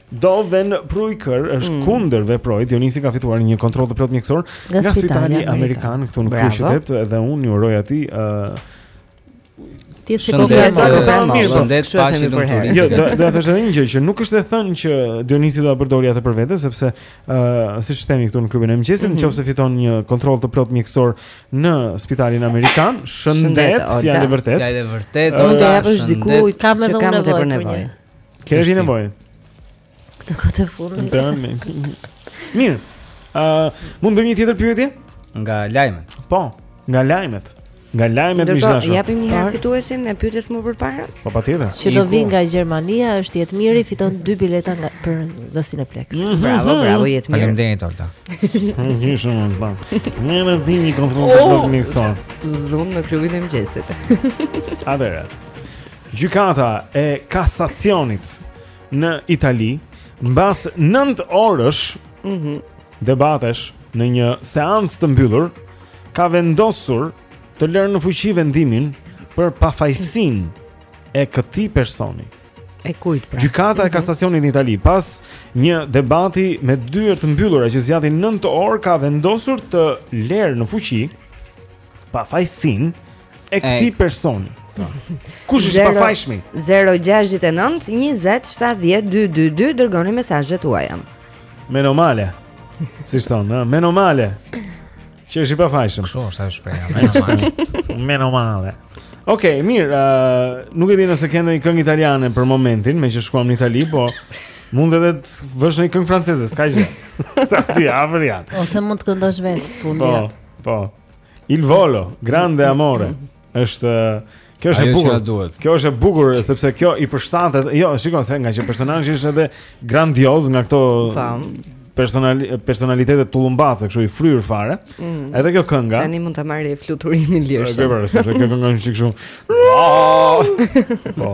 Dove'n. Brukeri është mm. kundërveprojë. Dionisi ka fituar një kontroll të plotë mjekësor nga spitali amerikan këtu në kryeqytet dhe unë i uroj atij ë uh, Ti si po ka të thonë mirë, po ndet pasi për herë. Jo, do të thosha një gjë që nuk është e thënë që Dionisi do ta përdorë atë për vete sepse ë uh, siç themi këtu në klubin e mëngjesit, mm -hmm. nëse fiton një kontroll të plotë mjekësor në spitalin amerikan, shëndet, fjalë vërtet. Fjalë vërtet, do t'ia japësh dikujt që kam edhe nevojë. Ke dhe ti nevojë? Këtë këtë e fundë Në përën me Mirë uh, Mund të bëjmë një tjetër pyetje? Nga lajmet Po, nga lajmet Nga lajmet mi shtashur Japim një herë fituesin e pyetjes më përpara. Po patjetër Që do vijë nga Gjermania është Jetmiri fiton dy bileta nga për Cineplexx mhm. Bravo, bravo Jetmir Faleminderit Olta Gjyshë më në pa Në në di një kontroll të oh! plotë mjekësor Dhunë në klubin e mëngjesit Adere Gjykata e Kasacionit në Itali mbas 9 orësh mm -hmm. debatesh në një seancë të mbyllur ka vendosur të lërë në fuqi vendimin për pafajësinë e këtij personi. E kujt pra? Gjykata e mhm. Kasacionit në Itali pas një debati me dyer të mbyllura që zgjati 9 orë ka vendosur të lërë në fuqi pafajësinë e këtij personi. Kush është pafajshmi? 069 20 70 222 dërgoni mesazhet tuaja. Menomale. Si thonë, ha, menomale. Që është i pafajshëm. Kush është ajo shprehja? Menomale. menomale. Okej, okay, mirë, uh, nuk e di nëse ke ndonjë këngë italiane për momentin, meqë shkuam në Itali, po Mund edhe të vësh një këngë franceze, s'ka gjë. Se aty afër janë. Ose mund të këndosh vetë, po. Po, po. Il volo, grande amore. Është Kjo është e bukur. Kjo është e bukur sepse kjo i përshtatet. Jo, shiko, se ngaqë personazhi është edhe grandioz nga këto personal personalitete tullumbace, kështu i fryrë fare. Mm. Edhe kjo kënga. Tani mund ta marrë fluturimin lirshëm. Është e vërtetë, kjo kënga është kështu. Po.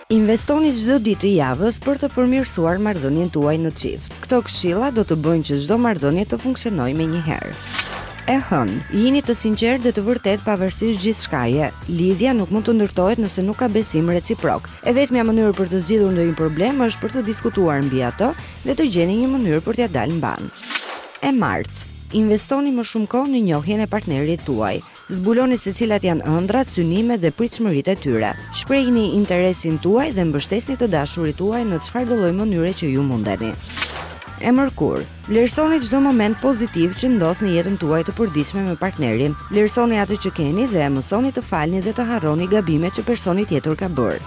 Investoni çdo ditë të javës për të përmirësuar marrëdhënien tuaj në çift. Këto këshilla do të bëjnë që çdo marrëdhënie të funksionojë menjëherë. E hënë, jini të sinqertë dhe të vërtetë pavarësisht gjithçkaje. Lidhja nuk mund të ndërtohet nëse nuk ka besim reciprok. E vetmja mënyrë për të zgjidhur ndonjë problem është për të diskutuar mbi atë dhe të gjeni një mënyrë për t'ia dalë mbanë. E martë, investoni më shumë kohë në njohjen e partnerit tuaj. Zbuloni se cilat janë ëndrrat, synimet dhe pritshmëritë e tyre. Shprehni interesin tuaj dhe mbështesni të dashurit tuaj në çfarëdolloj mënyre që ju mundeni. E Mërkurë, Vlerësoni çdo moment pozitiv që ndodh në jetën tuaj të përditshme me partnerin. Vlerësoni atë që keni dhe mësoni të falni dhe të harroni gabimet që personi tjetër ka bërë.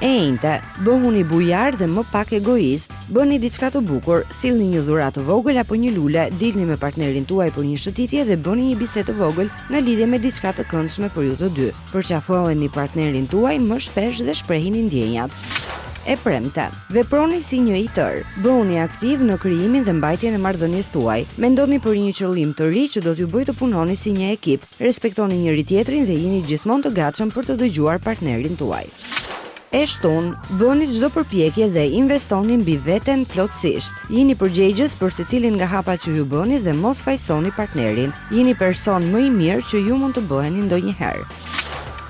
E Enjte, Bëhuni bujarë dhe më pak egoistë. Bëni diçka të bukur, sillni një dhuratë të vogël apo një lule, dilni me partnerin tuaj për një shëtitje dhe bëni një bisedë të vogël në lidhje me diçka të këndshme për ju të dy. Përqafojeni partnerin tuaj më shpesh dhe shprehini ndjenjat. E premte, veproni si një i tërë. Bëhuni aktivë në krijimin dhe mbajtjen e marrëdhënies tuaj. Mendoni për një qëllim të ri që do t'ju bëjë të punoni si një ekip. Respektoni njëri-tjetrin dhe jini gjithmonë të gatshëm për të dëgjuar partnerin tuaj. E shtunë, bëni çdo përpjekje dhe investoni mbi veten plotësisht. Jini përgjegjës për secilin nga hapat që ju bëni dhe mos fajësoni partnerin. Jini personi më i mirë që ju mund të bëheni ndonjëherë.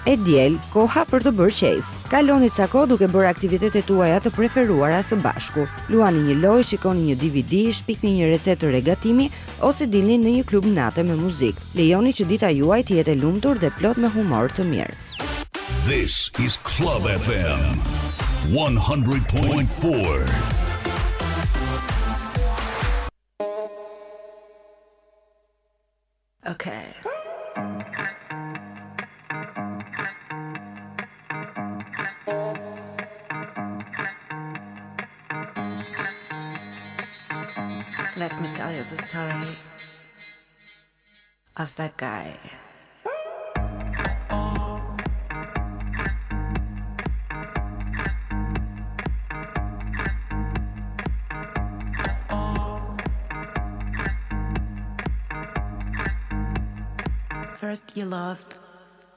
E diel, koha për të bërë qejf. Kaloni ca kohë duke bërë aktivitetet tuaja të preferuara së bashku. Luani një lojë, shikoni një DVD, shpikni një recetë të re gatimi, ose dilni në një klub nate me muzikë. Lejoni që dita juaj të jetë e lumtur dhe plot me humor të mirë. This is Club FM 100.4. Okay. Let me tell you the story of that guy. First you loved,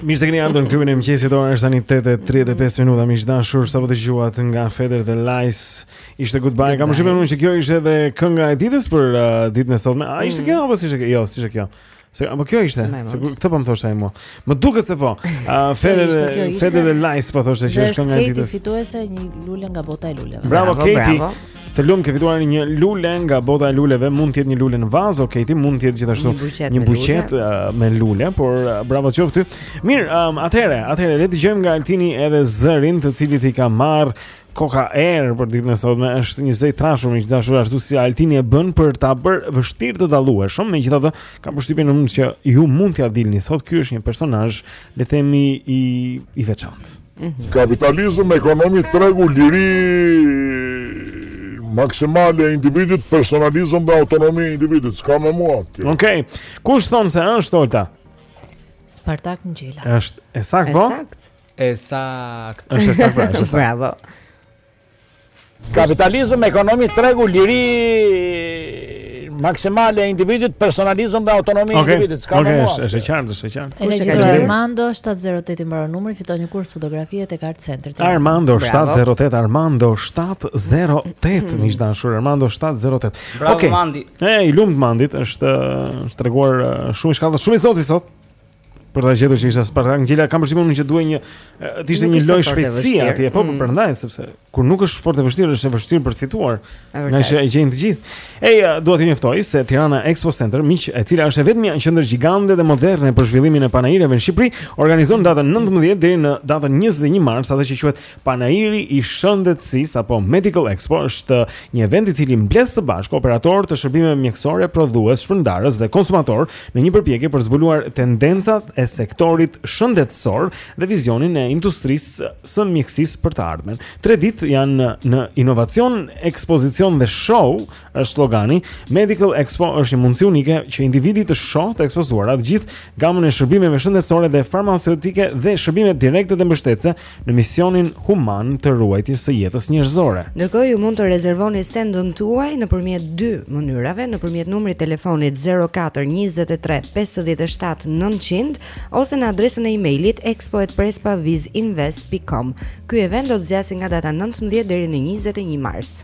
Mirë se keni ardhur në klubin e mëngjesit. Ora është tani 8:35 minuta. Miq të dashur, sapo të dëgjuat nga Feder dhe Lyse, ishte Goodbye. Kam përshtypjen unë se kjo ishte edhe kënga e ditës për uh, ditën e sotme. A ishte mm. kjo apo s'ishte kjo? Jo, s'ishte kjo. Se apo kjo ishte? Se këta po më thoshte ai mua. Më duket se po. A uh, Feder Feder dhe Lyse po thoshte që është kënga e ditës. Është fituese një lule nga bota e luleve. Bravo Katie. Të lumtë ke fituar një lule nga bota e luleve, mund të jetë një lule në vazë, okay, ti mund të jetë gjithashtu një buqet me, uh, me lule, por uh, bravo të qoftë. Mirë, um, atëherë, atëherë le të dëgjojmë nga Altini edhe zërin të cilin e ka marr Kokaer për ditën e sotme. Është një zë i trashur gjithashtu ashtu si Altini e bën për ta bërë të vështirë të dallueshëm, megjithatë kam përshtypjen unë që ju mund t'ia dilni sot. Ky është një personazh, le të themi i i veçantë. Kapitalizëm, ekonomi tregu, liri maksimale e individit, personalizëm dhe autonomi e individit. S'ka me mua. Okej. Okay. Kush thonë se është Olta? Spartak Ngjela. Është e saktë po? Është e saktë. Është e saktë. Është e saktë. Bravo. Kapitalizëm, ekonomi tregu, liri maksimale e individit, personalizëm dhe autonomi e individit. S'ka me mua. Okej, është e qartë, është e qartë. E ka gjetur Armando 708 i mbaron numri, fiton një kurs fotografie tek Art Center. Armando 708, Armando 708, miq të dashur, Armando 708. Okej. I lumt Mandit, është është treguar shumë i shkathët, shumë i zoti sot. Për ta gjetur që ishte Spartak Ngjela, kam përshtypjen që duhej një të ishte një lojë shpejtësie atje, po mm. prandaj sepse kur nuk është fort e vështirë, është e vështirë për të fituar. Nga që e gjejnë të gjithë. Ej, dua t'ju njoftoj se Tirana Expo Center, miq, e cila është e vetmja qendër gjigante dhe moderne për zhvillimin e panaireve në Shqipëri, organizon datën 19 deri në datën 21 mars atë që quhet Panairi i Shëndetësisë apo Medical Expo është një event i cili mbledh së bashku operatorë të shërbimeve mjekësore, prodhues, shpërndarës dhe konsumatorë në një përpjekje për të zbuluar tendencat e sektorit shëndetësor dhe vizionin e industrisë së mjekësisë për të ardhmen. Tre ditë janë në inovacion, ekspozicion dhe show është slogani. Medical Expo është një mundësi unike që individi të shohë të ekspozuara të gjithë gamën e shërbimeve shëndetësore dhe farmaceutike dhe shërbime direkte dhe mbështetëse në misionin human të ruajtjes së jetës njerëzore. Ndërkohë ju mund të rezervoni stendën tuaj nëpërmjet dy mënyrave, nëpërmjet numrit të telefonit 04 23 57 900 ose në adresën e emailit expo@prespavizinvest.com. Ky event do të zgjasë nga data 19 deri në 21 mars.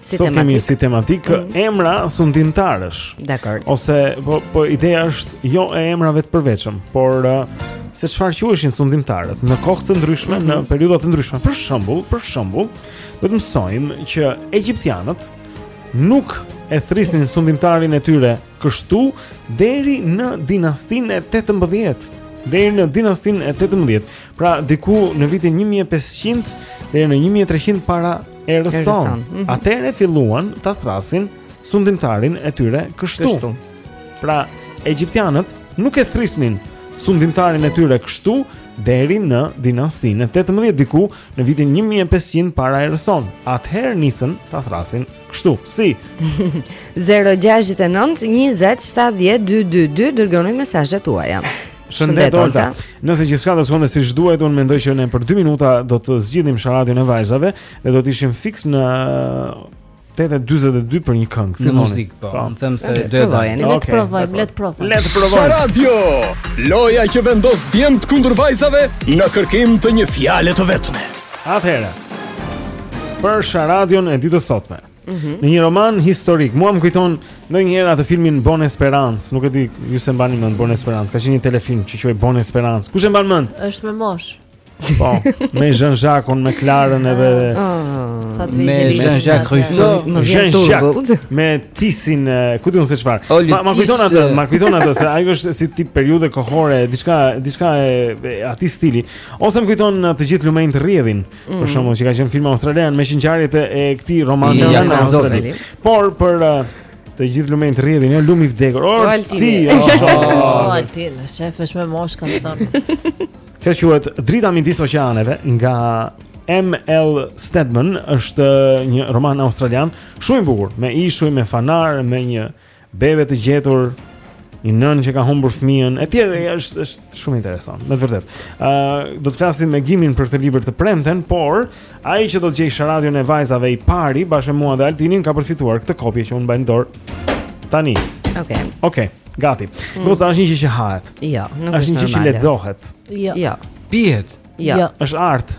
si sot tematikë. Sot kemi si tematikë mm -hmm. emra sundimtarësh. Dakord. Ose po po ideja është jo e emrave të përveçëm, por uh, se çfarë quheshin sundimtarët në kohë të ndryshme, mm -hmm. në mhm. periudha të ndryshme. Për shembull, për shembull, do të mësojmë që egjiptianët nuk e thërrisnin sundimtarin e tyre kështu deri në dinastinë e 18 deri në dinastinë e 18. Pra diku në vitin 1500 deri në 1300 para erës sonë. Mm -hmm. Atëherë filluan ta thërrasin sundimtarin e tyre kështu. kështu. Pra egjiptianët nuk e thërrisnin sundimtarin e tyre kështu deri në dinastinë e 18 diku në vitin 1500 para erës sonë. Atëherë nisën ta thërrasin kështu. Si 069 20 70 222 dërgoni mesazhet tuaja. Shëndet Olta. Nëse gjithçka do të shkonte siç duhet, unë mendoj që ne për 2 minuta do të zgjidhnim sharadion e vajzave dhe do të ishim fiks në 8:42 për një këngë, si muzikë po. po. Unë them se do të vajeni. Le të provojmë, le të provojmë. Le të provojmë. Sharadio, loja që vendos djemtë kundër vajzave në kërkim të një fjale të vetme. Atëherë. Për sharadion e ditës së sotme. Mm -hmm. Në një roman historik, mua më kujton ndonjëherë atë filmin Bonne Espérance, nuk e di ju s'e mbani mend Bonne Espérance, ka qenë një telefilm që quhej Bonne Espérance. Kush e mban mend? Është me moshë. Po, me Jean Jacques me Klarën edhe ah, me Jean Jacques Rousseau, me Jean Jacques, me Tisin, ku di unë se çfarë. Ma, ma kujton atë, ma kujton atë se ai është si tip periudhe kohore, diçka diçka e atij stili. Ose më kujton të gjithë lumenjtë rrjedhin. Mm. Për shembull, që ka qenë film australian me qingjarjet e këtij romani të Jan Kazotit. Por për uh, të gjithë lumenjtë rrjedhin, jo lumi i vdekur. O ti, o ti, na shefesh me moshë kanë thënë. Kjo quhet Drita midis oqeaneve nga ML Stedman, është një roman australian, shumë i bukur, me ishuj, me fanar, me një Bebe të gjetur një nënë që ka humbur fëmijën, etj, është është shumë interesant, me të vërtetë. Ë, uh, do të flasim me Gimin për këtë libër të premten, por ai që do të gjejë sharadion e vajzave i pari bashkë me mua dhe Altinin ka përfituar këtë kopje që unë mbaj në dorë tani. Okej. Okay. Okej, okay, gati. Mm. Goza është një gjë që hahet. Jo, nuk është normale. Është një gjë që lexohet. Jo. Jo. Pihet. Jo. jo. Është art.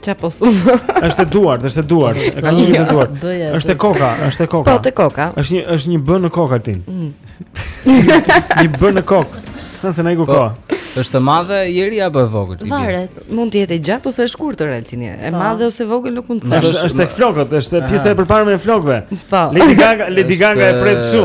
Çfarë po thua? Është te duart, është te duart. E ka një te duart. Është te koka, është te koka. Po te koka. Është një është një bën në kokë Altin. Mm. Një bën në kokë. Sa se nai koka. Po, është e madhe Jeri apo e vogël ti? Varet. Mund të jetë e gjatë ose e shkurtër Altin. E po. madhe ose e vogël nuk mund të thuash. Është tek flokët, është pjesa e përparme e flokëve. Po. Lady Gaga, Lady Gaga e pret kështu.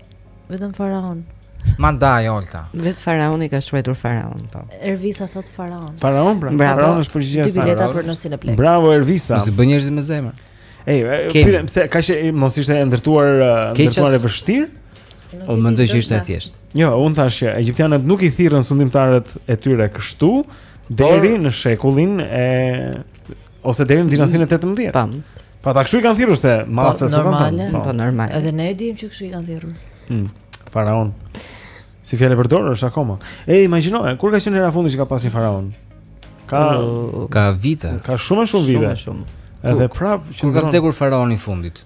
Vetëm faraon. Mandaj Olta. Vet faraoni ka shkruar faraon po. Ervisa thot faraon. Faraon pra. Bravo. Faraon është përgjigja sak. Dy bileta për në Cineplex. Bravo Ervisa. Mos i bën njerëzit me zemër. Ej, pyetëm pse ka që mos ishte e ndërtuar ndërtuar e vështirë? Po mendoj që ishte e thjeshtë. Jo, un thashë që egjiptianët nuk i thirrën sundimtarët e tyre kështu deri në shekullin e Ose deri në dinastinë e 18. Tam. Pa ta kshu i kanë thirrur se po, mace s'u kanë thënë. Po, po normal. Edhe ne e dimë që kshu i kanë thirrur. Mm. Faraon. Si fjalë përdoret akoma. E imagjino, kur ka qenë hera fundit që ka pas një faraon? Ka ka vite. Ka shumë shumë vite. Shumë shumë. Edhe prap që ka vdekur faraoni i fundit.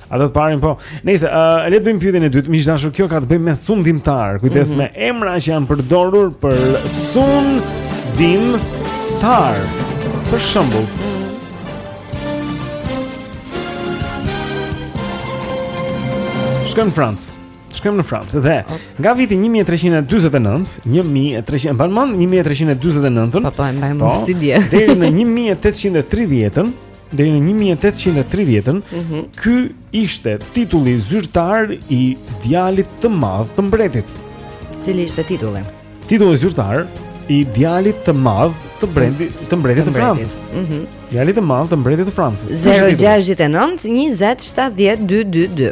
Ata të parin po. Nëse ë uh, le të bëjmë pyetjen e dytë, miq të dashur, kjo ka të bëjë me sundimtar. Kujdes mm -hmm. me emra që janë përdorur për sundimtar. Për shembull, Shkojmë në Francë. Shkojmë në Francë dhe nga viti 1349, 1300, mban mend 1349-ën. Po po, mbaj mend si dje. Deri në 1830-ën, deri në 1830-ën, mm -hmm. ky ishte titulli zyrtar i djalit të madh të mbretit. Cili ishte titulli? Titulli zyrtar i djalit të madh të mbreti të mbretit të Francës. Mhm. Mm djalit të madh të mbretit të Francës. 069 20 70 222.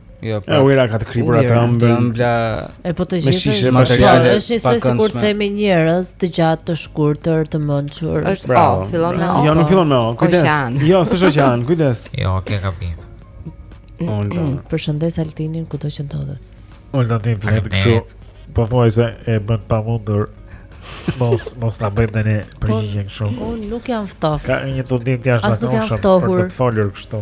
Jo, po. Ai ka të kripur a të ëmbël. Të ëmbla. E po të gjithë është materiale po, është njësoj sikur të themi njerëz të gjatë të shkurtër të mençur. Është po, fillon me o. Jo, nuk fillon me o. Kujdes. Jo, s'është oqean, kujdes. Jo, ke kapim. Olta. Mm, përshëndes Altinin kudo që ndodhet. Olta ti vjen këtu. Pothuajse e bën pamundur. Mos mos ta bëjmë tani përgjigjen kështu. Unë nuk jam ftohtë. Ka një tundim të jashtëzakonshëm për të folur kështu.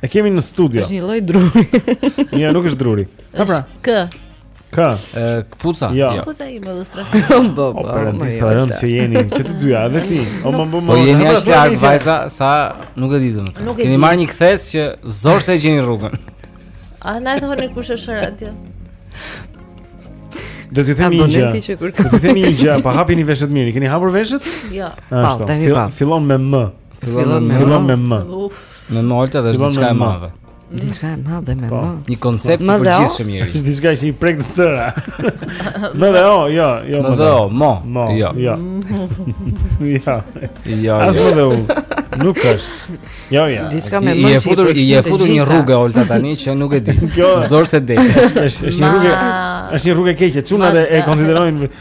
E kemi në studio. Është një lloj druri. Jo, nuk është druri. Po pra. K. K. Ë, kpuca. Jo. jo. Kpuca i illustroj. Po, po. Po, ti sa rënd që jeni, që të dyja, edhe ti. O më bëm. Po jeni aq larg vajza, sa nuk e di domethënë. Keni marrë një kthes që zor se gjeni rrugën. A na e thoni kush është radio? Do t'ju themi një gjë. Do t'ju themi një gjë, po hapini veshët mirë. Keni hapur veshët? Jo. Po, tani pa. Fillon me M. Fillon me M. Fillon me M. Uf. Me M Olta dhe është diçka e madhe. Diçka e madhe me po. më. Një koncept i përgjithshëm i ri. Është diçka që i prek të tëra. Më dhe o, jo, jo. Më dhe o, mo. Mo. Jo. Jo. Jo. Jo. As më dhe o. Nuk është. Jo, jo. Diçka me më. I je futur, i je futur një rrugë Olta tani që nuk e di. Zor se del. Është një rrugë. Është një rrugë e keqe. Çunat e konsiderojnë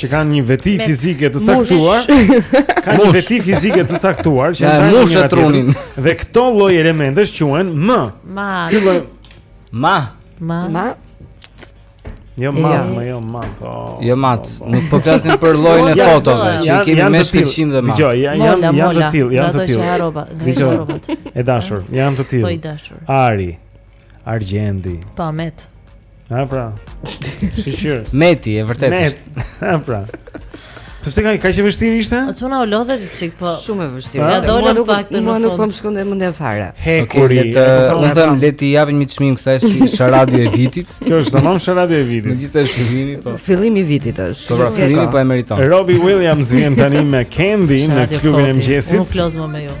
që kanë një veti Met, fizike të caktuar, kanë një veti fizike të caktuar që janë mbush e trurin. Dhe këto lloj elementesh quhen m. Ma. Ky lloj ma. Ma. Ma. Jo ma, ja. ma jo ma. Po. Jo ma, po. nuk po flasim për llojin e fotove, që kemi me shkëlqim dhe mat. Dëgjo, janë janë janë të tillë, janë të tillë. Dëgjo. E dashur, janë të tillë. Po i dashur. Ari. Argjendi. Po ah met. Ha pra. Shyqyr. Meti, e vërtetë. Met. Ha pra. Pse kaq e vështirë ishte? O çuna u lodhët një çik po. Shumë e vështirë. Ja dola në fakt në fund. Nuk po më shkonte mendja fare. Okej unë them le t'i japim një çmim kësaj si sharadio e vitit. Kjo është tamam sharadio e vitit. Megjithëse është fillimi po. Fillimi i vitit është. Po pra, fillimi po e meriton. Robbie Williams vjen tani me Candy në klubin e mëngjesit. Nuk flas më me ju.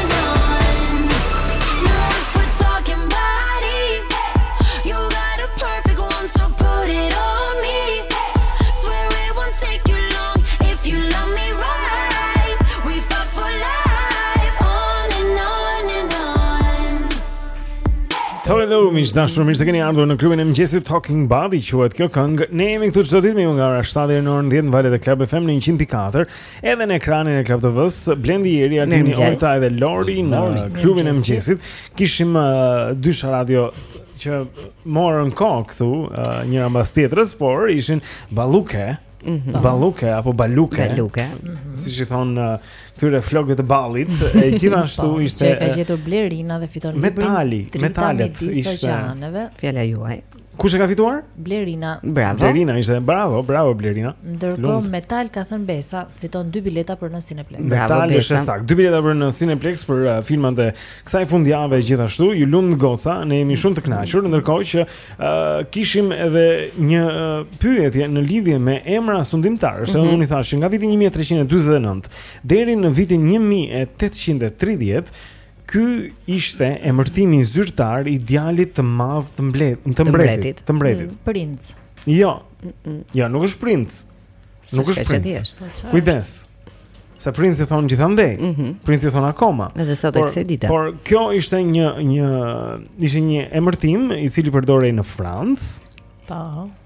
miq të dashur, mirë se keni ardhur në klubin e mëngjesit Talking Body, quhet kjo këngë. Ne jemi këtu çdo ditë me ju nga ora 7 deri në orën 10 në valët e Club FM në 100.4. Edhe në ekranin e Club TV-s, Blendi, Eri, Altini, Olta edhe Lori në klubin e mëngjesit, kishim uh, dy sharadio që morën kohë këtu uh, njëra mbas tjetrës, por ishin Baluke, mm -hmm. Balluke apo Baluke. Baluke. Mm -hmm. Siç i thonë uh, këtyre flokëve të ballit, e gjithashtu po, ishte që ka gjetur Blerina dhe fiton librin Metali, Metalet ishte. Fjala juaj. Kush e ka fituar? Blerina. Bravo. Blerina ishte. Bravo, bravo Blerina. Ndërkohë Metale ka thënë Besa fiton dy bileta për në Cineplex. Bravo Metal, Besa. Metal është Dy bileta për në Cineplex për uh, filmat e kësaj fundjave gjithashtu. Ju lumtë goca, ne jemi shumë të kënaqur. Ndërkohë që uh, kishim edhe një uh, pyetje në lidhje me emra sundimtarësh mm -hmm. unë i thashë nga viti 1349 deri në vitin 1830 Ky ishte emërtimi zyrtar i djalit të madh të mbretit, të mbretit, të mbretit. Mm, princ. Jo. Mm -mm. Jo, nuk është princ. Nuk është princ. Po, Kujdes. Se princ i thonë gjithandej. Mm -hmm. Princ i thonë akoma. Edhe sot e kësaj dite. Por kjo ishte një një ishte një emërtim i cili përdorej në Francë. Po.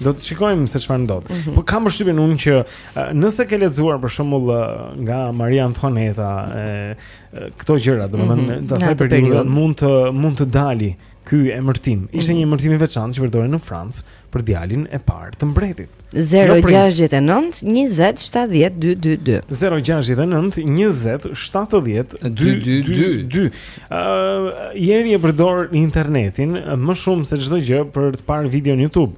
Do të shikojmë se çfarë ndodh. Mm -hmm. Po kam përshtypjen unë që nëse ke lexuar për shembull nga Maria Antuaneta e këto gjëra, domethënë mm -hmm. asaj periudhe mund të mund të dali ky emërtim. Ishte mm -hmm. një emërtim i veçantë që përdorej në Francë për djalin e parë të mbretit. 069 20 70 222. 069 20 70 222. Ë, uh, Jeri e përdor internetin më shumë se çdo gjë për të parë video në YouTube,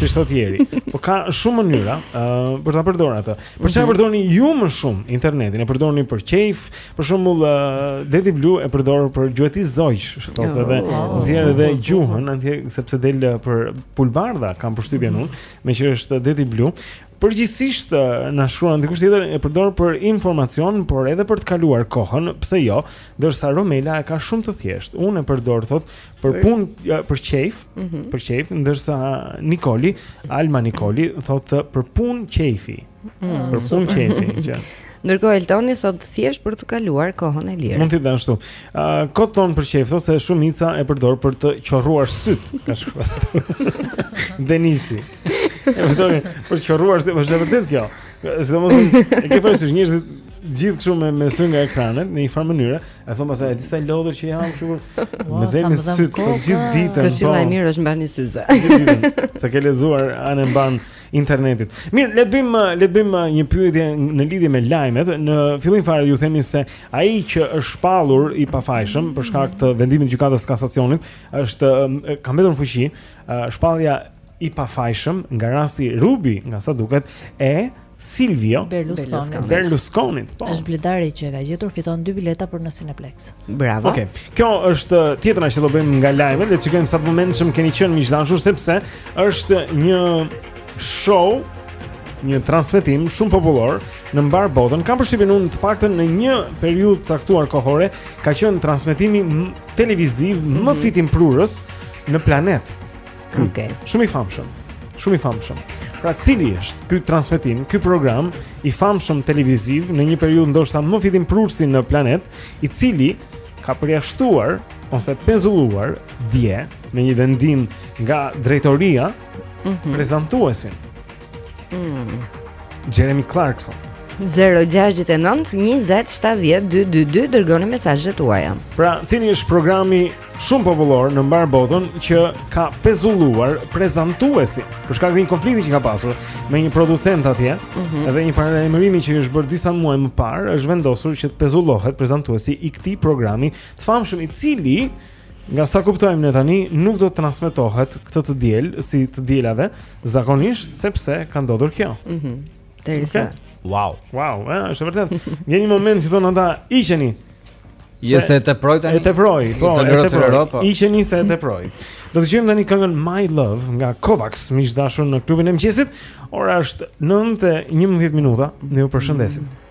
siç thotë Jeri. Po ka shumë mënyra ë uh, për ta përdorur atë. Për çfarë mm -hmm. përdorni ju më shumë internetin? E përdorni për qejf, për shembull uh, Deti Blu e përdor për gjueti zogjsh, thotë edhe oh, nxjerr edhe gjuhën, sepse del për pulbardha, kam përshtypjen unë, meqë është Deti Blu. Përgjithsisht na shkruan dikush tjetër e përdor për informacion, por edhe për të kaluar kohën, pse jo? Ndërsa Romela e ka shumë të thjeshtë. Unë e përdor thotë për punë, për qejf, mm -hmm. për qejf, ndërsa Nikoli, Alma Nikoli thotë për punë qejfi. Mm -hmm. Për punë qejfi, që. Ndërkohë Eltoni thotë thjesht për të kaluar kohën e lirë. Mund të dashë ashtu. Ë uh, kotem për qejf, thotë se shumica e përdor për të qorruar sytë, ka shkruar. Denisi. E vërtetë, po qorruar se është vërtet kjo. Sidomos e ke parasysh njerëzit gjithë kështu me me sy nga ekranet në një farë mënyre, e thonë pastaj disa lodhen që janë kështu me dhe me sy të gjithë ditën. Po këshilla e mirë është mbani syze. Sa ke lexuar anembanë internetit. Mirë, le të bëjmë le të bëjmë një pyetje në lidhje me lajmet. Në fillim fare ju themi se ai që është shpallur i pafajshëm për shkak të vendimit të Gjykatës Kasacionit është ka mbetur në fuqi Shpallja i pafajshëm nga rasti Rubi, nga sa duket, e Silvio Berlusconi. Berlusconi. Po. Është Bledari që e ka gjetur fiton dy bileta për në Cineplex. Bravo. Okej. Okay. Kjo është uh, tjetra që do bëjmë nga lajme, le të shikojmë sa të vëmendshëm keni qenë miq të dashur sepse është një show një transmetim shumë popullor në mbarë botën. Kam përshtypjen unë të paktën në një periudhë të caktuar kohore ka qenë transmetimi televiziv mm -hmm. më mhm. fitimprurës në planet. Okej. Okay. Shumë i famshëm. Shumë i famshëm. Pra cili është ky transmetim, ky program i famshëm televiziv në një periudhë ndoshta më fitimprurësi në planet, i cili ka përjashtuar ose pezulluar dje me një vendim nga drejtoria mm -hmm. prezantuesin. Mm. Jeremy Clarkson. 0-6-9-20-70-222 Dërgoni mesazhet tuaja Pra, cili është programi shumë popullor në mbarë botën Që ka pezulluar prezantuesin Për shkak të një konflikti që ka pasur Me një producent atje mm -hmm. Edhe një paralajmërimi që i është bërë disa muaj më parë është vendosur që të pezullohet prezantuesi i këtij programi të famshëm i cili Nga sa kuptojmë ne tani, nuk do të transmetohet këtë të diel si të dielave zakonisht sepse ka ndodhur kjo. Mhm. Mm Deri sa. Okay. Wow. Wow, eh, është vërtet. Në një moment që thonë ata, "I qenit." Jo se e teproi tani. E teproi, po, e teproi. Po. I qenit se e teproi. Do të dëgjojmë tani këngën My Love nga Kovacs, miq të dashur në klubin e mëngjesit. Ora është 9:11 minuta. Ne ju përshëndesim. Mm -hmm.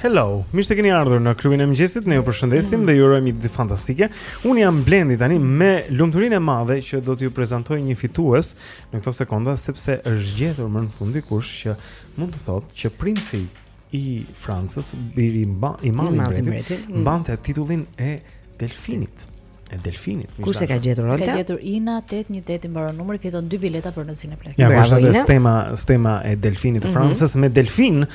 Hello, mirë se keni ardhur në klubin e mëngjesit. Ne ju përshëndesim dhe ju urojmë një ditë fantastike. Unë jam Blendi tani me lumturinë e madhe që do t'ju prezantoj një fitues në këto sekonda sepse është gjetur më në fund dikush që mund të thotë që princi i Francës, biri i mba, i madh i mbretit, mbante titullin e delfinit. e delfinit. Kush e ka gjetur Olta? Ka gjetur Ina 818 i mbaron numri, fiton dy bileta për në Cineplex. Ja, Bravo, është edhe stema, stema e delfinit të mm -hmm. Francës me delfin uh,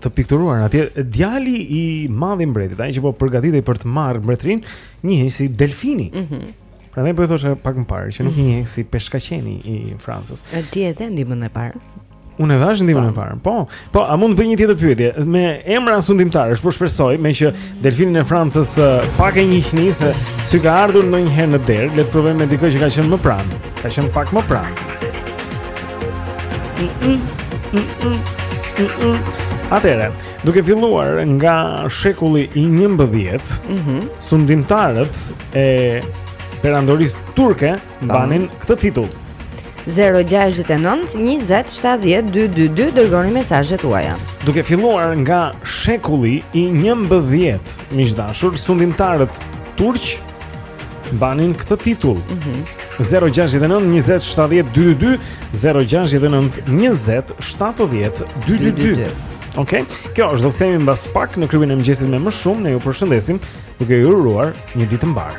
të pikturuar atje. Djali i madh i mbretit, ai që po përgatitej për të marrë mbretërinë, njihej si delfini. Mm -hmm. Prandaj po e thosha pak më parë që nuk mm -hmm. njihej si peshkaqeni i Francës. Atje e dhe ndihmën e parë. Unë e dhashë ndihmën e parë. Po, po, a mund bëj një tjetër pyetje? Me emra sundimtarësh, po shpresoj, meqë delfinin e Francës pak e njihni se s'ju ka ardhur ndonjëherë në derë, le të provojmë me dikë që ka qenë më pranë. Ka qenë pak më pranë. Atëherë, duke filluar nga shekulli i 11, mm -hmm. sundimtarët e perandorisë turke mbanin këtë titull. 0-6-9-20-70-2-2-2 Dërgoni mesazhet tuaja Duke filluar nga shekulli i njëmbëdhjetë miq të dashur, sundimtarët turq mbanin këtë titull mm -hmm. 0-6-9-20-70-2-2-2 0-6-9-20-70-2-2-2 Ok, kjo është do të themi mbas pak në klubin e mëngjesit me më shumë Ne ju përshëndesim duke ju uruar një ditë të mbarë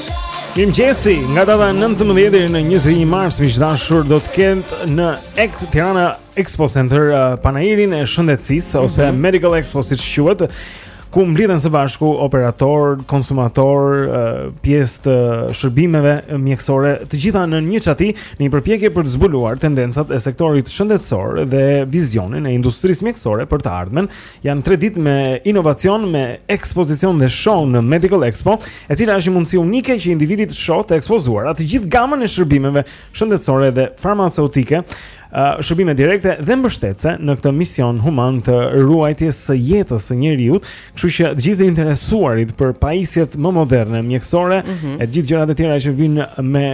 Mirëmëngjesi, nga data 19 deri në 21 mars miq të dashur do të ketë në Ekt Tirana Expo Center uh, panairin e shëndetësisë mm -hmm. Ose mhm. Medical Expo siç quhet Ku mblidhen së bashku operatorë, konsumatorë, uh, pjesë të shërbimeve mjekësore, të gjitha në një çati në një përpjekje për të zbuluar tendencat e sektorit shëndetësor dhe vizionin e industrisë mjekësore për të ardhmen, Janë tre ditë me inovacion, me ekspozicion dhe show në Medical Expo, e cila është një mundësi unike që individi të shohë të ekspozuara të gjithë gamën e shërbimeve shëndetësore dhe farmaceutike, shërbime direkte dhe mbështetëse në këtë mision human të ruajtjes së jetës së njeriut, kështu që të gjithë të interesuarit për pajisjet më moderne mjekësore mm -hmm. e të gjithë gjërat e tjera që vijnë me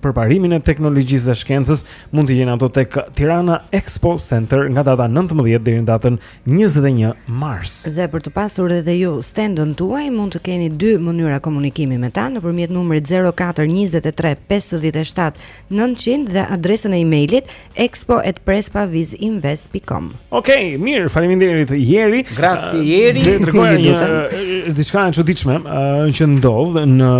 përparimin e teknologjisë dhe shkencës Mund t'i gjeni ato tek Tirana Expo Center nga data 19 deri në datën 21 mars. Dhe për të pasur edhe ju stendën tuaj, mund të keni dy mënyra komunikimi me ta nëpërmjet numrit 04 23 57 900 dhe adresën e emailit expo@prespavizinvest.com. Okej, okay, mirë, faleminderit Jeri. Grazie uh, Jeri. Dhe tregoja një diçka e çuditshme uh, që ndodh në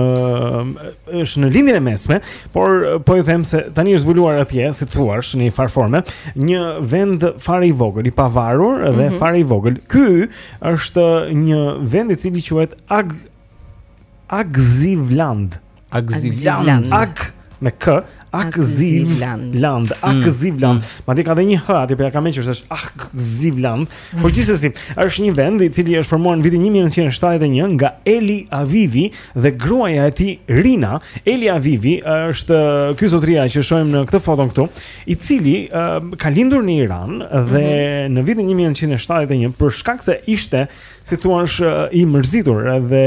është në lindjen e mesme, Por po ju them se tani është zbuluar atje, si thua, në një farë forme, një vend fare i vogël, i pavarur dhe mm -hmm. fare i vogël. Ky është një vend i cili quhet Ak Akzivland. Akzivland. Ak me k, Akzivland. Land, Akzivland. Mm. Madje ka dhe një h aty, po ja kam thënë se është Akzivland. Por gjithsesi, është një vend i cili është formuar në vitin 1971 nga Eli Avivi, dhe gruaja e tij Rina, Eli Avivi është ky zotëria që shohim në këtë foton këtu, i cili uh, ka lindur në Iran dhe mm -hmm. në vitin 1971 për shkak se ishte si thua uh, i mërzitur dhe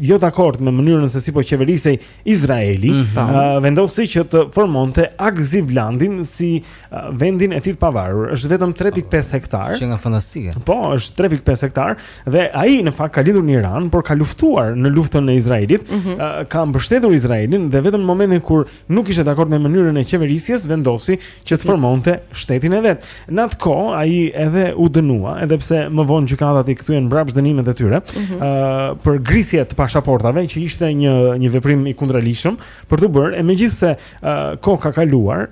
jo dakord me mënyrën se si po qeverisej Izraeli, mm -hmm. uh, vendosi që të formonte Akzivlandin si vendin e tij të pavarur është vetëm 3.5 hektar. Qenka fantastike. Po, është 3.5 hektar dhe ai në fakt ka lindur në Iran, por ka luftuar në luftën e Izraelit, mm -hmm. ka mbështetur Izraelin dhe vetëm në momentin kur nuk ishte dakord me mënyrën e qeverisjes, vendosi që të formonte shtetin e vet. Në atë kohë ai edhe u dënua, edhe pse më vonë gjykatat i kthyen mbrapsht dënimet e tyre, mm -hmm. uh, për grisje të pasaportave që ishte një një veprim i kundraligjshëm për t'u bërë, e megjithëse uh, koha ka kaluar,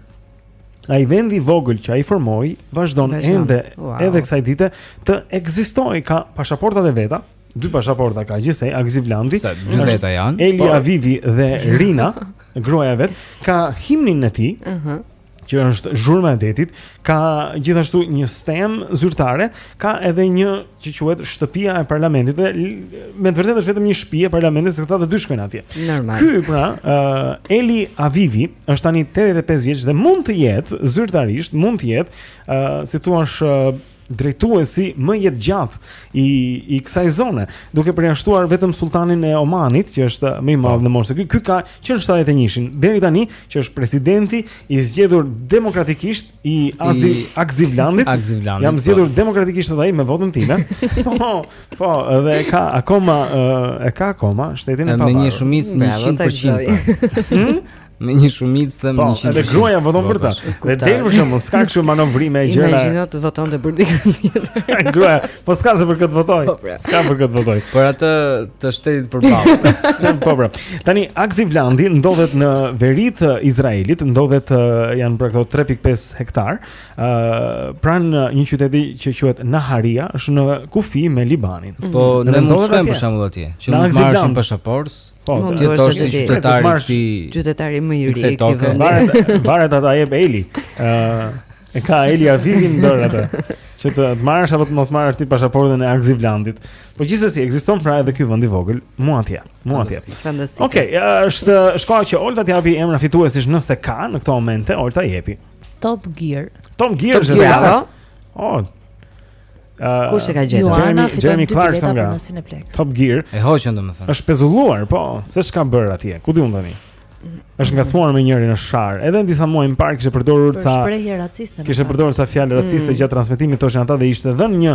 Ai vendi i vogël që ai formoi vazhdon ende wow. edhe kësaj dite të ekzistojë, ka pasaportat e veta, dy pasaporta ka gjithsej Akzivlandi. Sa dy veta janë? Eli po. Avivi dhe Rina, gruaja e vet, ka himnin e tij. Ëh. Uh -huh që është zhurma e detit, ka gjithashtu një stemë zyrtare, ka edhe një që quhet shtëpia e parlamentit dhe me të vërtetë është vetëm një shtëpi e parlamentit se këta të dy shkojnë atje. Normal. Ky pra, uh, Eli Avivi është tani 85 vjeç dhe mund të jetë zyrtarisht, mund të jetë, ë uh, si thua është uh, drejtuesi më jetëgjatë i i kësaj zone, duke përjashtuar vetëm sulltanin e Omanit, që është më i madh në moshë. Ky ky ka që në 71-shin deri tani, që është presidenti i zgjedhur demokratikisht i Azi Akzivlandit. Akzivlandit. Jam po. zgjedhur demokratikisht ai me votën time. Po, po, edhe e ka akoma e ka akoma shtetin e pavarur. Me një shumicë 100%. Hmm? Me një shumicë të 100%. Po, edhe gruaja voton për të. Dhe del për shembull, s'ka kështu manovrime e gjëra. Imagjino të votonte për dikë tjetër. Gruaja, Po s'ka se për kë të votojë. Po, pra. S'ka për kë të votojë. Për atë të shtetit përballë. po pra. Tani Akzivlandi ndodhet në veri të Izraelit, ndodhet nëpër këto 3.5 hektar, ë uh, pranë një qyteti që quhet Naharia, është në kufi me Libanin. Po mm. ne mund të shkojmë për shembull atje, që mund të marrësh pasaportë. Po, ti do të jesh qytetari i qytetari më i ri i këtij vendi. Varet a ta jep Eli. ë E ka Eli Avivi në dorë atë. Që të, të marrësh apo të mos marrësh ti pasaportën e Akzivlandit. Po gjithsesi ekziston pra edhe ky vend i vogël, mua atje, mua atje. Fantastik. Okej, okay, është shenja që Olta të japi emra fituesish nëse ka në këto momente, Olta i jepi. Top Gear. Top Gear është po. Oh. Uh, Kush e ka gjetur? Jeremy, Jeremy Clarkson nga Top Gear. E hoqën domethënë. Është pezulluar, po, se çka bër atje. Ku di unë tani? është ngacmuar me njërin në shar. Edhe në disa muaj më parë kishte përdorur ca shprehje raciste. Kishte përdorur ca fjalë raciste mm. gjatë transmetimit thoshin ata dhe ishte dhënë një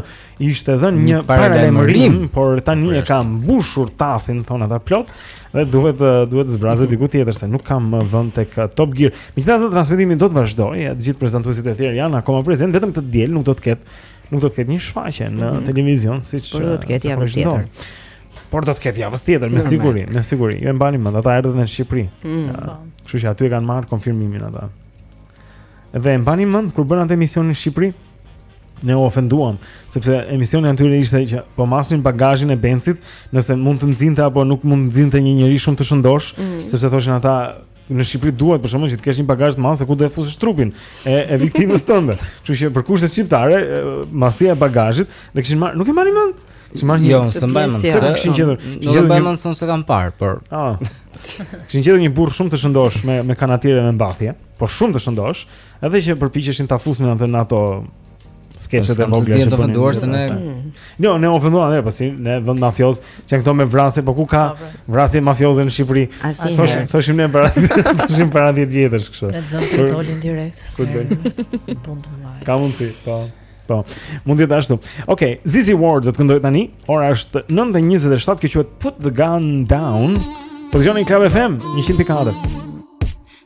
ishte dhënë një paralajmërim, por tani e ka mbushur tasin thon ata plot dhe duhet duhet të zbrazë mhm. diku tjetër se nuk ka më vend tek uh, Top Gear. Megjithatë transmetimi do të vazhdojë, të gjithë prezantuesit e tjerë janë akoma prezent, vetëm të diel nuk do të ketë nuk do të ketë një shfaqje në mhm. televizion siç do të uh, ketë javën tjetër. Por do të ketë javën tjetër me siguri, me siguri. Ju e mbani mend, ata erdhën në Shqipëri. Mm. Po. Kështu që aty e kanë marrë konfirmimin ata. Dhe e mbani mend kur bën atë emisionin në Shqipëri, ne u ofenduam, sepse emisioni i atyre ishte që po masnin bagazhin e Bencit, nëse mund të nxinte apo nuk mund të nxinte një njeri shumë të shëndosh, mm. sepse thoshin ata Në Shqipëri duhet për shkakun që të kesh një bagazh të madh se ku do të fusësh trupin e e viktimës tënde. Kështu që për kushtet shqiptare, madhësia e bagazhit, dhe kishin marr, nuk e mbaj mend. Kishin marr një. Jo, s'e mbaj mend. Se kishin gjetur. Nuk e mbaj mend se s'e kam parë, por. Ah. Kishin gjetur një burrë shumë të shëndosh me me kanotiere me mbathje, por shumë të shëndosh, edhe që përpiqeshin ta fusnin atë në ato skeçet e vogla që bënë, dhe se ne mm. jo ne u ofenduam ne pasi ne vend mafioz që këto me vrasje po ku ka vrasje mafioze në Shqipëri thoshim thoshim ne para thoshim para 10 vjetësh kështu ne vend që dolin direkt ku do po ka mundsi po po mund të ashtu ok zizi ward do të këndojë tani ora është 9:27 kjo quhet put the gun down pozicioni club fm 104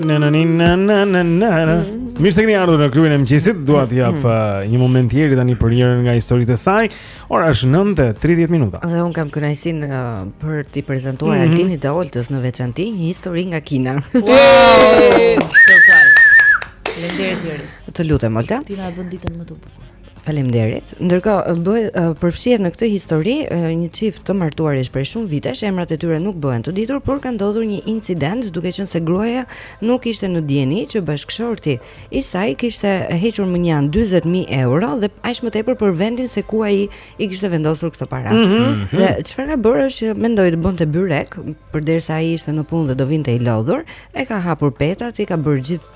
Na na na na na na. Mirë se keni ardhur në klubin e mëngjesit. Dua t'i jap mm. uh, një moment Jerit tani për njërën nga historitë e saj. Ora është 9:30 minuta. Dhe un kam kënaqësinë uh, për t'i prezantuar mm -hmm. Altinit dhe Oltës në veçanti një histori nga Kina. Wow! Surprise. Faleminderit Jeri. Të lutem Olta. Ti na bën ditën më të bukur. Faleminderit. Ndërkohë bëhet përfshihet në këtë histori një çift të martuarish prej shumë vitesh, emrat e tyre nuk bëhen të ditur, por ka ndodhur një incident duke qenë se gruaja nuk ishte në dijeni që bashkëshorti i saj kishte hequr mënjanë 40000 euro dhe aq më tepër për vendin se ku ai i kishte vendosur këto para. Mm -hmm. Dhe çfarë ka bërë është që mendoi të bënte byrek, përderisa ai ishte në punë dhe do vinte i lodhur, e ka hapur petat, i ka bërë gjithë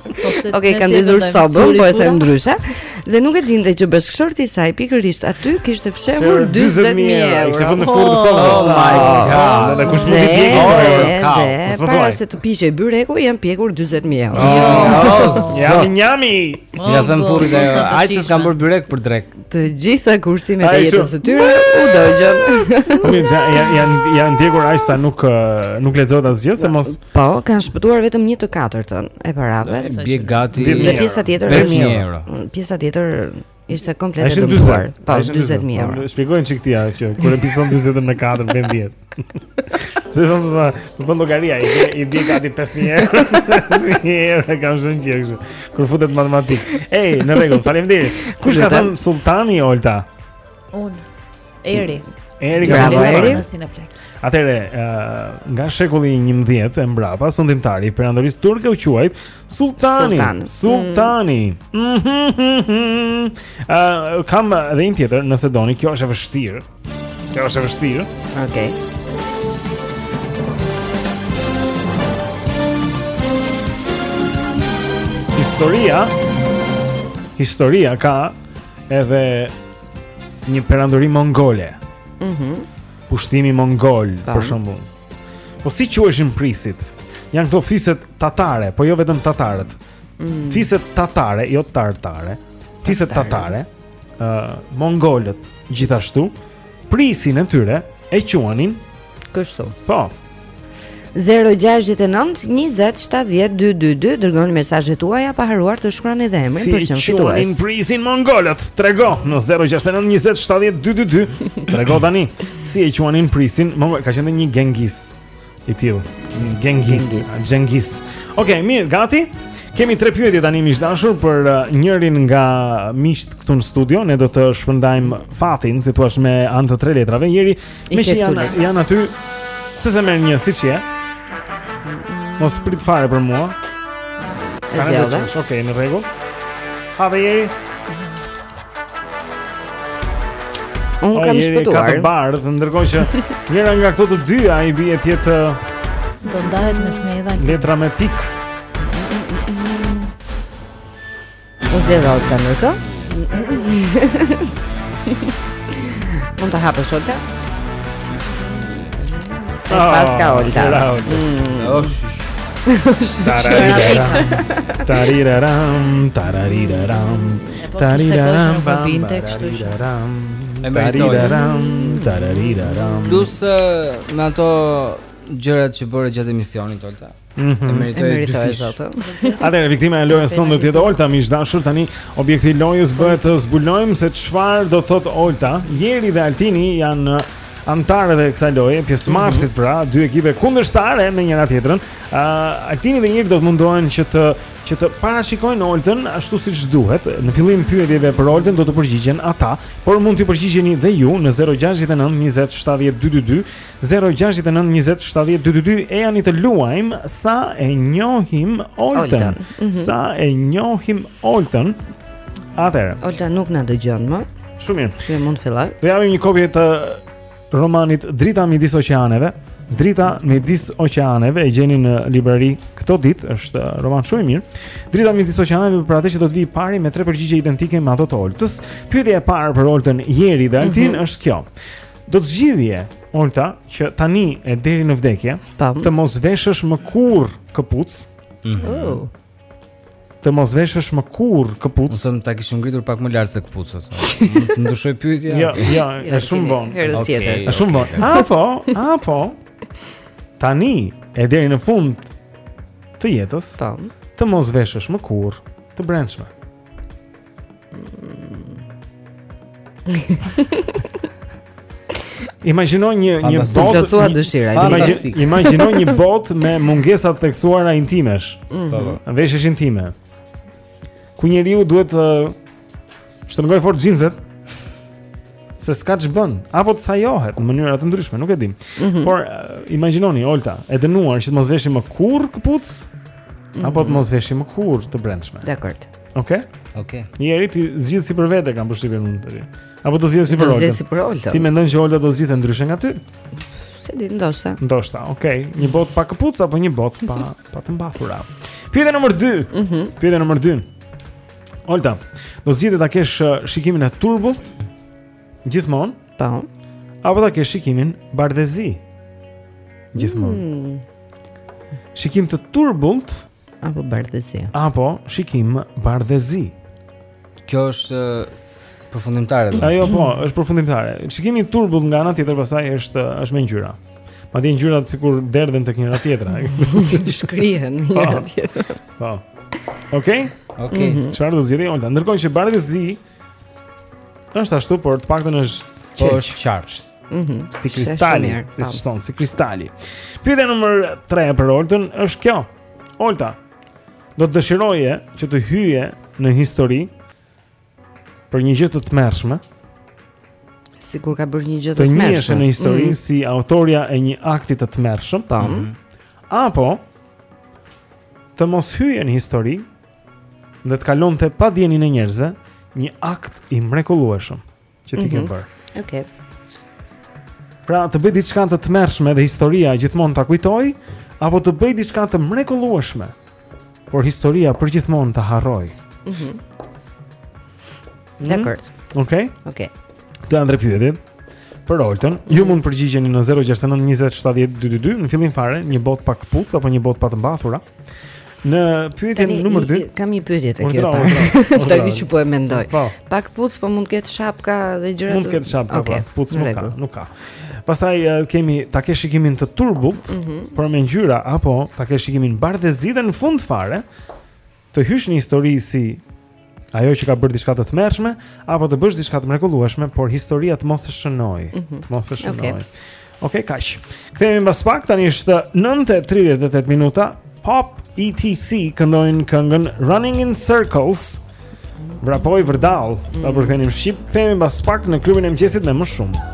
Po pse Okej, okay, kanë ndezur sobën, po e them ndryshe. Dhe nuk e dinte që bashkëshorti i saj pikërisht aty kishte fshehur 40000 euro. Ishte fundi furrë oh, sobën. Oh my god. Dhe kush mund të di kjo? Dhe para se të piqej byreku, janë pjekur 40000 euro. Oh, jo. Njam njami. Ja them furrë ajo. Ajo që ka bërë byrek për drekë. Të gjitha kursimet e jetës së tyre u dogjën. Mirë, ja ja ja janë djegur aq sa nuk nuk lexohet asgjë se mos Po, kanë shpëtuar vetëm një të katërtën e parave. Bie gati. Dhe pjesa tjetër është 10000 euro. Pjesa tjetër ishte komplet e dëmtuar. Po, 40000 euro. Shpjegoje një çik ti atë që kur e pjesëton 40 me 4 vjen 10. Se do të thonë, do të llogaria i bie i bie gati 5000 euro. 5000 euro kam thënë që kështu. Kur futet matematika. Ej, në rregull, faleminderit. Kush ka thënë Sulltan Olta? Unë. Eri. Eri ka thënë në Cineplex. Atëherë, nga shekulli 11 e mbrapa, sundimtari i perandorisë turke u quajt Sulltani. Sulltani. Sulltani. Mm. Mhm. Ëh, kam edhe një tjetër, nëse doni, kjo është e vështirë. Kjo është e vështirë. Okej. Historia Historia ka edhe një perandori mongole. Mhm. Mm Pushtimi mongol, për shembull. Po si quheshin prijësit? Janë këto fiset tatare, po jo vetëm tatarët. Mm. Fiset tatare, jo tartare. Fiset tatare. ë uh, mongolët gjithashtu prijësin e tyre e quanin kështu. Po. 0-6-9-27-12-22 Dërgoni mesazhet tuaja pa harruar të shkruani dhe emrin si për të qenë fitues Si e quanin prijësin mongolët Trego në 0-6-9-27-12-22 Trego tani Si e quanin prijësin mongolët Ka qenë dhe një Genghis I tillë. Genghis, Genghis. Okej, okay, mirë, gati. Kemi tre pyetje tani miq të dashur për uh, njërin nga miqtë këtu në studio. Ne do të shpërndajmë fatin, si thua me anë të tre letrave. Njëri, meqë janë janë aty. Pse s'e merr një siç je? Mos prit fare për mua. Okej, okay, në rregull. Hape Eri. Unë kam shpëtuar. Ka të bardhë, ndërkohë që njëra nga këto të dyja i bie të jetë do ndahet me smedha. Letra me pikë. Po zero ta në kë? Mund ta hapësh Olta? E ah, paska Olta. Tarariraram, tarariraram. E po kishte gojë nuk më binte, kështu që. E meritoj. Plus me ato gjërat që bëre gjatë emisionit Oltës. Mm -hmm. E meritoj, e meritoj zotën. Atëherë viktima e lojës tonë do të jetë Olta, miq të dashur, tani objekti i lojës bëhet të zbulojmë se çfarë do thotë Olta. Jeri dhe Altini janë anëtarët e kësaj loje, pjesëmarrësit mhm. pra, dy ekipe kundërshtare me njëra tjetrën. Uh, Altini dhe Jeri do të mundohen që të që të parashikojnë Oltën ashtu siç duhet. Në fillim pyetjeve për Oltën do të përgjigjen ata, por mund t'i përgjigjeni dhe ju në 069 20 70 222, 069 20 70 222 ejani të luajmë sa e njohim Oltën. Mm -hmm. Sa e njohim Oltën? Atëherë. Olta nuk na dëgjon më. Shumë mirë. Ju mund të filloj. Do japim një kopje të romanit Drita midis oqeaneve. Drita midis oqeaneve e gjeni në librari këto ditë, është uh, roman shumë i mirë. Drita midis oqeaneve për atë që do të vijë i pari me tre përgjigje identike me ato të Oltës. Pyetja e parë për Oltën Jeri dhe Altin mm -hmm. është kjo. Do të zgjidhje Olta që tani e deri në vdekje Tam. të mos veshësh më kurrë këpucë. Mm -hmm. oh. Të mos veshësh më kurrë këpucë. Do të them ta kishim ngritur pak më lart se këpucët. Mund të ndryshojë pyetja? Jo, jo, është shumë bon. Herës tjetër. Është shumë bon. Apo, apo. Tani, e deri në fund të jetës, tam, po. të mos veshësh më kurrë të brendshme. Imagjino një një botë të dëshira. Imagjino një botë me mungesa të theksuara intimesh. Mhm. Po, po. Veshjesh intime. Ku njeriu duhet të shtrëngojë fort xhinset se s'ka ç'bën, apo të sajohet në mënyra të ndryshme, nuk e di. Mm -hmm. Por, eh, imagjinoni, Olta, e dënuar që të mos veshë më kurrë këpucë, mm -hmm. apo të mos veshë më kurrë të brendshme. Dakord. Okej. Okay. Okej. Okay. Jeri ti zgjidh si për vete kam përshtypjen unë tani. Apo do zgjidh si për Olta. Do zgjidh si për Olta. Ti mendon që Olta do zgjidhë ndryshe nga ty? S'e di ndoshta. Ndoshta. Okej. Okay. Një botë pa këpucë apo një botë pa pa të mbathura. Pyetja nr. 2. Mhm. Mm Pyetja nr. 2. Olta, do zgjidhje ta kesh uh, shikimin e turbullt gjithmonë? Po. Apo ta kesh shikimin bardhezi? Gjithmonë. Mm. Shikim të turbullt apo bardhezi. Apo shikim bardhezi. Kjo është përfundimtare. Ajo po, është përfundimtare. Shikimi i turbullt nga ana tjetër pastaj është është me ngjyra. Madje ngjyrat sikur derdhen tek njëra tjetra. Shkrihen po. njëra tjetra. Po. Okej. Okej. Mhm. Çfarë do zgjidhte Olta? Ndërkohë që bardhezi Është ashtu, por të paktën është po, qesh. Është e qartë. Mhm. Si kristali, si thonë, si kristali. Pyetja numër 3 për Oltën është kjo. Olta, do të dëshiroje që të hyje në histori për një gjë të tmerrshme? Sikur ke bërë një gjë të tmerrshme. Të njiheshe në histori mm -hmm. si autorja e një akti të tmerrshëm, po. Mm -hmm. Apo të mos hyje në histori dhe të kalonte pa dijeninë e njerëzve një akt i mrekullueshëm që ti mm -hmm. ke mhm. bërë. Okej. Okay. Pra të bëj diçka të tmerrshme dhe historia gjithmonë ta kujtojë apo të bëj diçka të mrekullueshme, por historia përgjithmonë ta harrojë. Mhm. Mm Dakor. Mhm. Okej. Okej. Këto janë tre pyetjet për Oltën. Ju mund të përgjigjeni në 069 20 70 222 në fillim fare, një botë pa këpucë apo një botë pa të mbathura. Në pyetjen numër 2, kam një pyetje te kjo. Tani që po e mendoj. Po. Pa këpucë po mund të ketë shapka dhe gjëra të. Mund të ketë shapka, okay. po. Këpucë nuk ka, nuk ka. Pastaj kemi ta ke shikimin të turbullt, mm -hmm. por me ngjyra apo ta ke shikimin bardhezi dhe në fund fare, Të hysh në histori si ajo që ka bërë diçka të tmerrshme apo të bësh diçka të mrekullueshme, por historia të mos e shënojë, mm -hmm. të mos e shënojë. Okej, okay. okay, kaq. Kthehemi mbas pak, tani është 9:38 minuta. Pop ETC këndojnë këngën Running in Circles. Vrapoj vërdallë, mm -hmm. ta mhm. përkthenim shqip. Kthehemi mbas pak në klubin e mëngjesit me më shumë.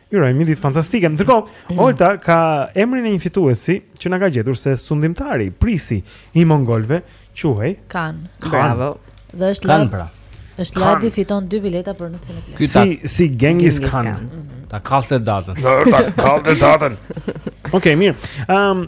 Ju uroj një ditë fantastike. Ndërkohë, mm. Olta ka emrin e një fituesi që na ka gjetur se sundimtari, prijësi i mongolëve quhej Kan. Bravo. Dhe është Kan pra. Është Ladi fiton dy bileta për nesër në pjesë. Si si Genghis Khan. Kan. Mm -hmm. Ta kallte datën. Jo, ta kallte datën. Okej, okay, mirë. Ehm um,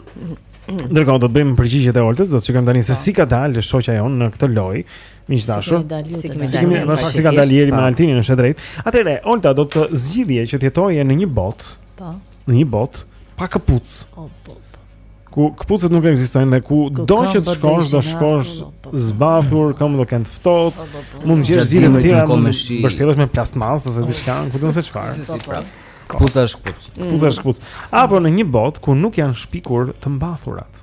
Ndërkohë do të bëjmë përgjigjet e Oltës, do të shikojmë tani se po. si ka dalë shoqja jonë në këtë lojë. Miq të dashur, si kemi dalë, më fal si ka dalë Jeri me Altinin në shëdrejt. Atëherë, Olta do të zgjidhje që të jetojë në një botë. Po. Në një botë pa këpucë. O po. Ku këpucët nuk ekzistojnë dhe kudo që të shkosh, do shkosh zbathur, këmbët do kenë ftohtë. Po, po, mund të gjesh zgjidhje të tjera, mund të mbështjellësh me plastmasë ose diçka, ku di unë se çfarë. Këpucë është këpucë. Këpucë është këpucë. Apo në një botë ku nuk janë shpikur të mbathurat.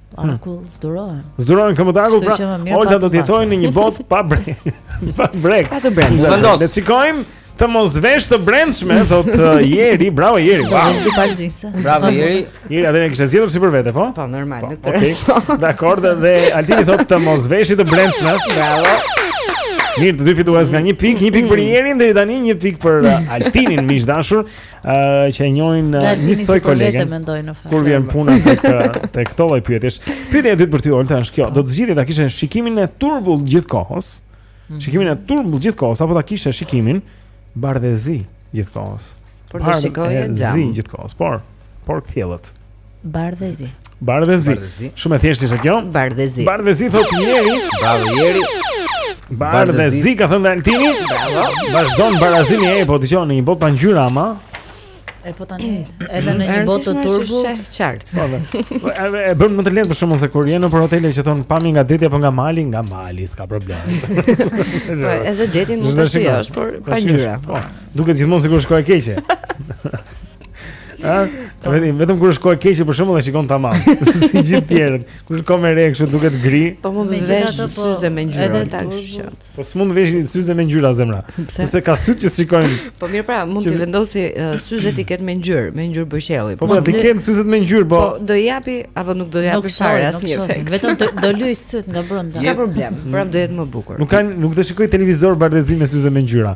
Hmm. Akull hmm. s'durohen. S'durohen këmbët akull. Pra, Olta do të jetojë në një botë pa brekë. pa brekë. Pa të brendshme. Le të shikojmë të mos vesh të brendshme, thotë uh, Jeri, bravo Jeri. Do të sti palgjisë. Bravo Jeri. Jeri atë kishte zgjedhur si për vete, po? Po, normal, po, nuk okay. të. Dakor, dhe Altini thotë të mos vesh të brendshme. Bravo. Mirë, të dy fituan nga një pikë, një pikë për Jerin deri tani, një pikë për uh, Altinin miq të dashur. Uh, që e njohin uh, njësoj kolegen kur vjen puna tek tek këto lloj pyetjesh. Pyetja e dytë për ty Olta është kjo. Do të zgjidhje ta kishe shikimin e turbullt gjithë kohës. Mhm. Shikimin e turbullt gjithë kohës apo ta kishe shikimin bardhezi gjithë kohës. Por do shikoje xham. Zi gjithë kohës, por por kthjellët. Bardhezi. Bardhezi. Bardhezi. Shumë e thjeshtë ishte kjo. Bardhezi. Bardhezi thotë Jeri. Bravo Jeri. Bardhezi ka thënë Altini. Bravo. Vazhdon barazimi e po dëgjoni një botë pa ngjyra ama. E po tani edhe në një botë të turbullt. Po. po. Edhe e bën më të lehtë për shembull se kur je në hotele që thonë pamje nga deti apo nga mali, nga mali s'ka problem. Po edhe detin mund të shijosh, por pa ngjyra. Po. Duket gjithmonë sikur është kohë e keqe. Ha? Po. Vetëm vetëm kur është kohë e keqe për shembull e shikon tamam. Si gjithë tjerët. Kur është kohë me re kështu duket gri. Po mund të veshë po, syze me ngjyra. Edhe ta kështu. Po s'mund të veshë syze me ngjyra zemra. Sepse ka sytë që shikojnë. Po mirë pra, mund të vendosë uh, syze t'i ketë me ngjyrë, me ngjyrë bëshelli. Po pra, t'i ketë syzet me ngjyrë, po. Po do i japë apo nuk do i japë fare asnjë efekt. Vetëm do, do lyejë sytë nga brenda. Nuk ka problem. Prapë do jetë më bukur. Nuk kanë nuk do shikojë televizor bardhezi me syze me ngjyra.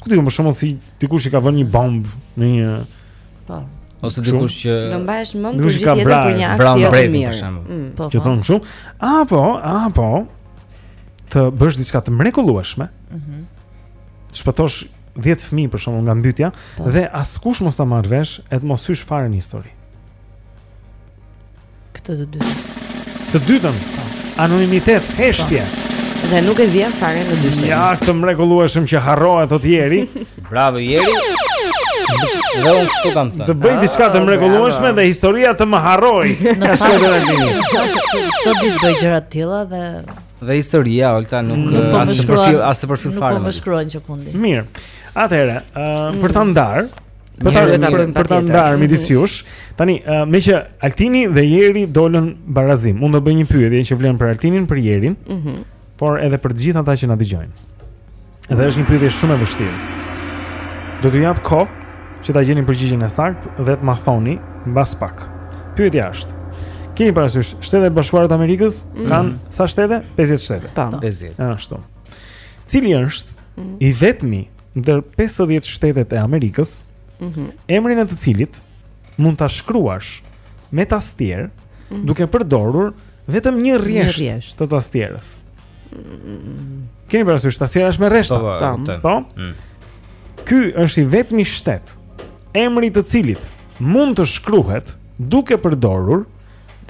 Ku ti për shembull si dikush që ka vënë një bombë në një po ose dikush që do mbahesh mend për gjithë jetën për një akt jo të mirë. Mm. Po, që po. thonë kështu, apo, apo të bësh diçka të mrekullueshme. Mhm. Mm të shpëtosh 10 fëmijë për shembull nga mbytja po. dhe askush mos ta marrë vesh, e të mos hysh fare në histori. Këtë të dytën. Të dytën. Po. Anonimitet, heshtje. Po. Dhe nuk e vë fare në dyshim. Ja, të mrekullueshëm që harrohet thotë Jeri. Bravo Jeri. Dhe unë kështu kam thënë. Të bëj ah, diçka të mrekullueshme dhe historia të më harrojë. Në shkollën e tij. Çdo ditë bëj gjëra të tilla dhe dhe historia Olta nuk po eh, as të përfill as të përfill fare. Nuk po më shkruan gjëkundi. Mirë. Atëherë, uh, për ta ndarë, Për ta për, për ta ndarë mhm. midis jush. Tani, uh, meqë Altini dhe Jeri dolën barazim. Unë do bëj një pyetje që vlen për Altinin, për Jerin, mm -hmm. por edhe për të gjithë ata që na dëgjojnë. Dhe është një pyetje shumë e vështirë. Do t'ju jap kohë që ta gjeni përgjigjen e saktë dhe të ma thoni mbas pak. Pyetja është: Keni parasysh Shtetet e Bashkuara të Amerikës mm. kanë sa shtete? 50 shtete. Tamam 50. Ashtu. Cili është mm. i vetmi ndër 50 shtetet e Amerikës, mm -hmm. emrin e të cilit mund ta shkruash me tastierë, mm -hmm. duke përdorur vetëm një rresht, një rresht. të tastierës. Mm -hmm. Keni parasysh tastiera është me rreshta, po? po, po. po? Mm. Ky është i vetmi shtet, emri i të cilit mund të shkruhet duke përdorur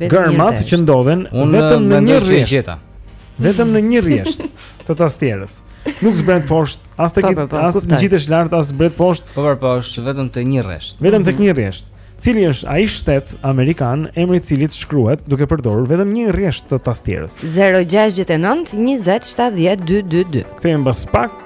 Gërmat që ndodhen vetëm në një rrjesht. Vetëm në një rrjesht të tastierës. Nuk zbret poshtë, as te po, po, po, as ngjitesh lart, as zbret poshtë. Po po, është vetëm te një rresht. Vetëm tek një rresht. Cili është ai shtet amerikan, emri i të cilit shkruhet duke përdorur vetëm një rresht të tastierës? 069 20 70 222. Kthehem pas pak.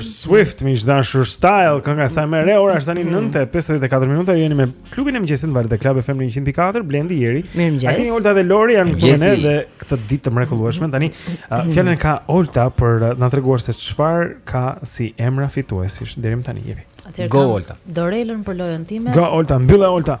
Swift me dashur Style kënga sa më re ora është tani 9:54 minuta ju jeni me klubin e mëngjesit në Radio Club FM 100.4 Blendi Jeri Mirëmëngjes tani Olta dhe Lori janë këtu ne dhe këtë ditë të mrekullueshme tani uh, fjalën ka Olta për na treguar se çfarë ka si emra fituesish deri më tani jemi Go Olta Dorelën për lojën time Go Olta mbyllë Olta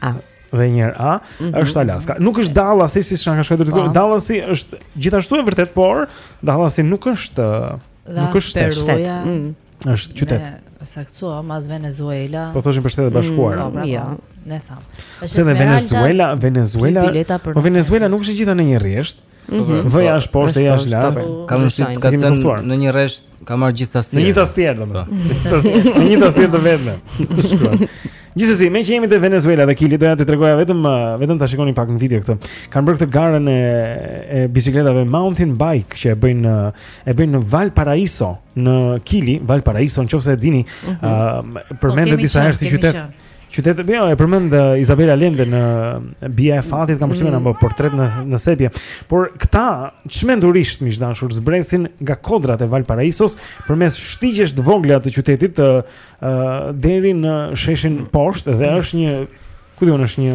A. Dhe një herë A mm -hmm. është Alaska. Nuk është Dallasi si s'ka shkruar dikush. Dallasi është gjithashtu e vërtet, por Dallasi nuk është uh, nuk është shtet. Mm. Është qytet. Ne saktuam as Venezuela. Po thoshim për Shtetet e Bashkuara. Mm, po, pra, po. Ne tham. Është Venezuela, Venezuela. Po Venezuela nuk është gjithë në një rresht. Mhm. V-ja është poshtë E-ja është lart. Ka mundësi të ketë qenë në një rresht, ka marr gjithë tastier. Në një tastier domethënë. Po. Në një tastier të vetme. Gjithsesi, me që jemi te Venezuela dhe Kili doja të tregoja vetëm uh, vetëm ta shikoni pak në video këtë. Kan bërë këtë garën e e biçikletave mountain bike që e bëjnë uh, e bëjnë në Valparaiso në Kili, Valparaiso nëse e dini, mhm. uh, përmendet po, disa herë si qytet. Qytet, jo, e përmend uh, Izabela Alende në Bija e Fatit, kam përshtypjen mm. apo portret në në sepje. Por këta çmendurisht miq të dashur zbresin nga kodrat e Valparaisos përmes shtigjesh të vogla të qytetit të uh, deri në sheshin poshtë dhe mm. është një ku diun është një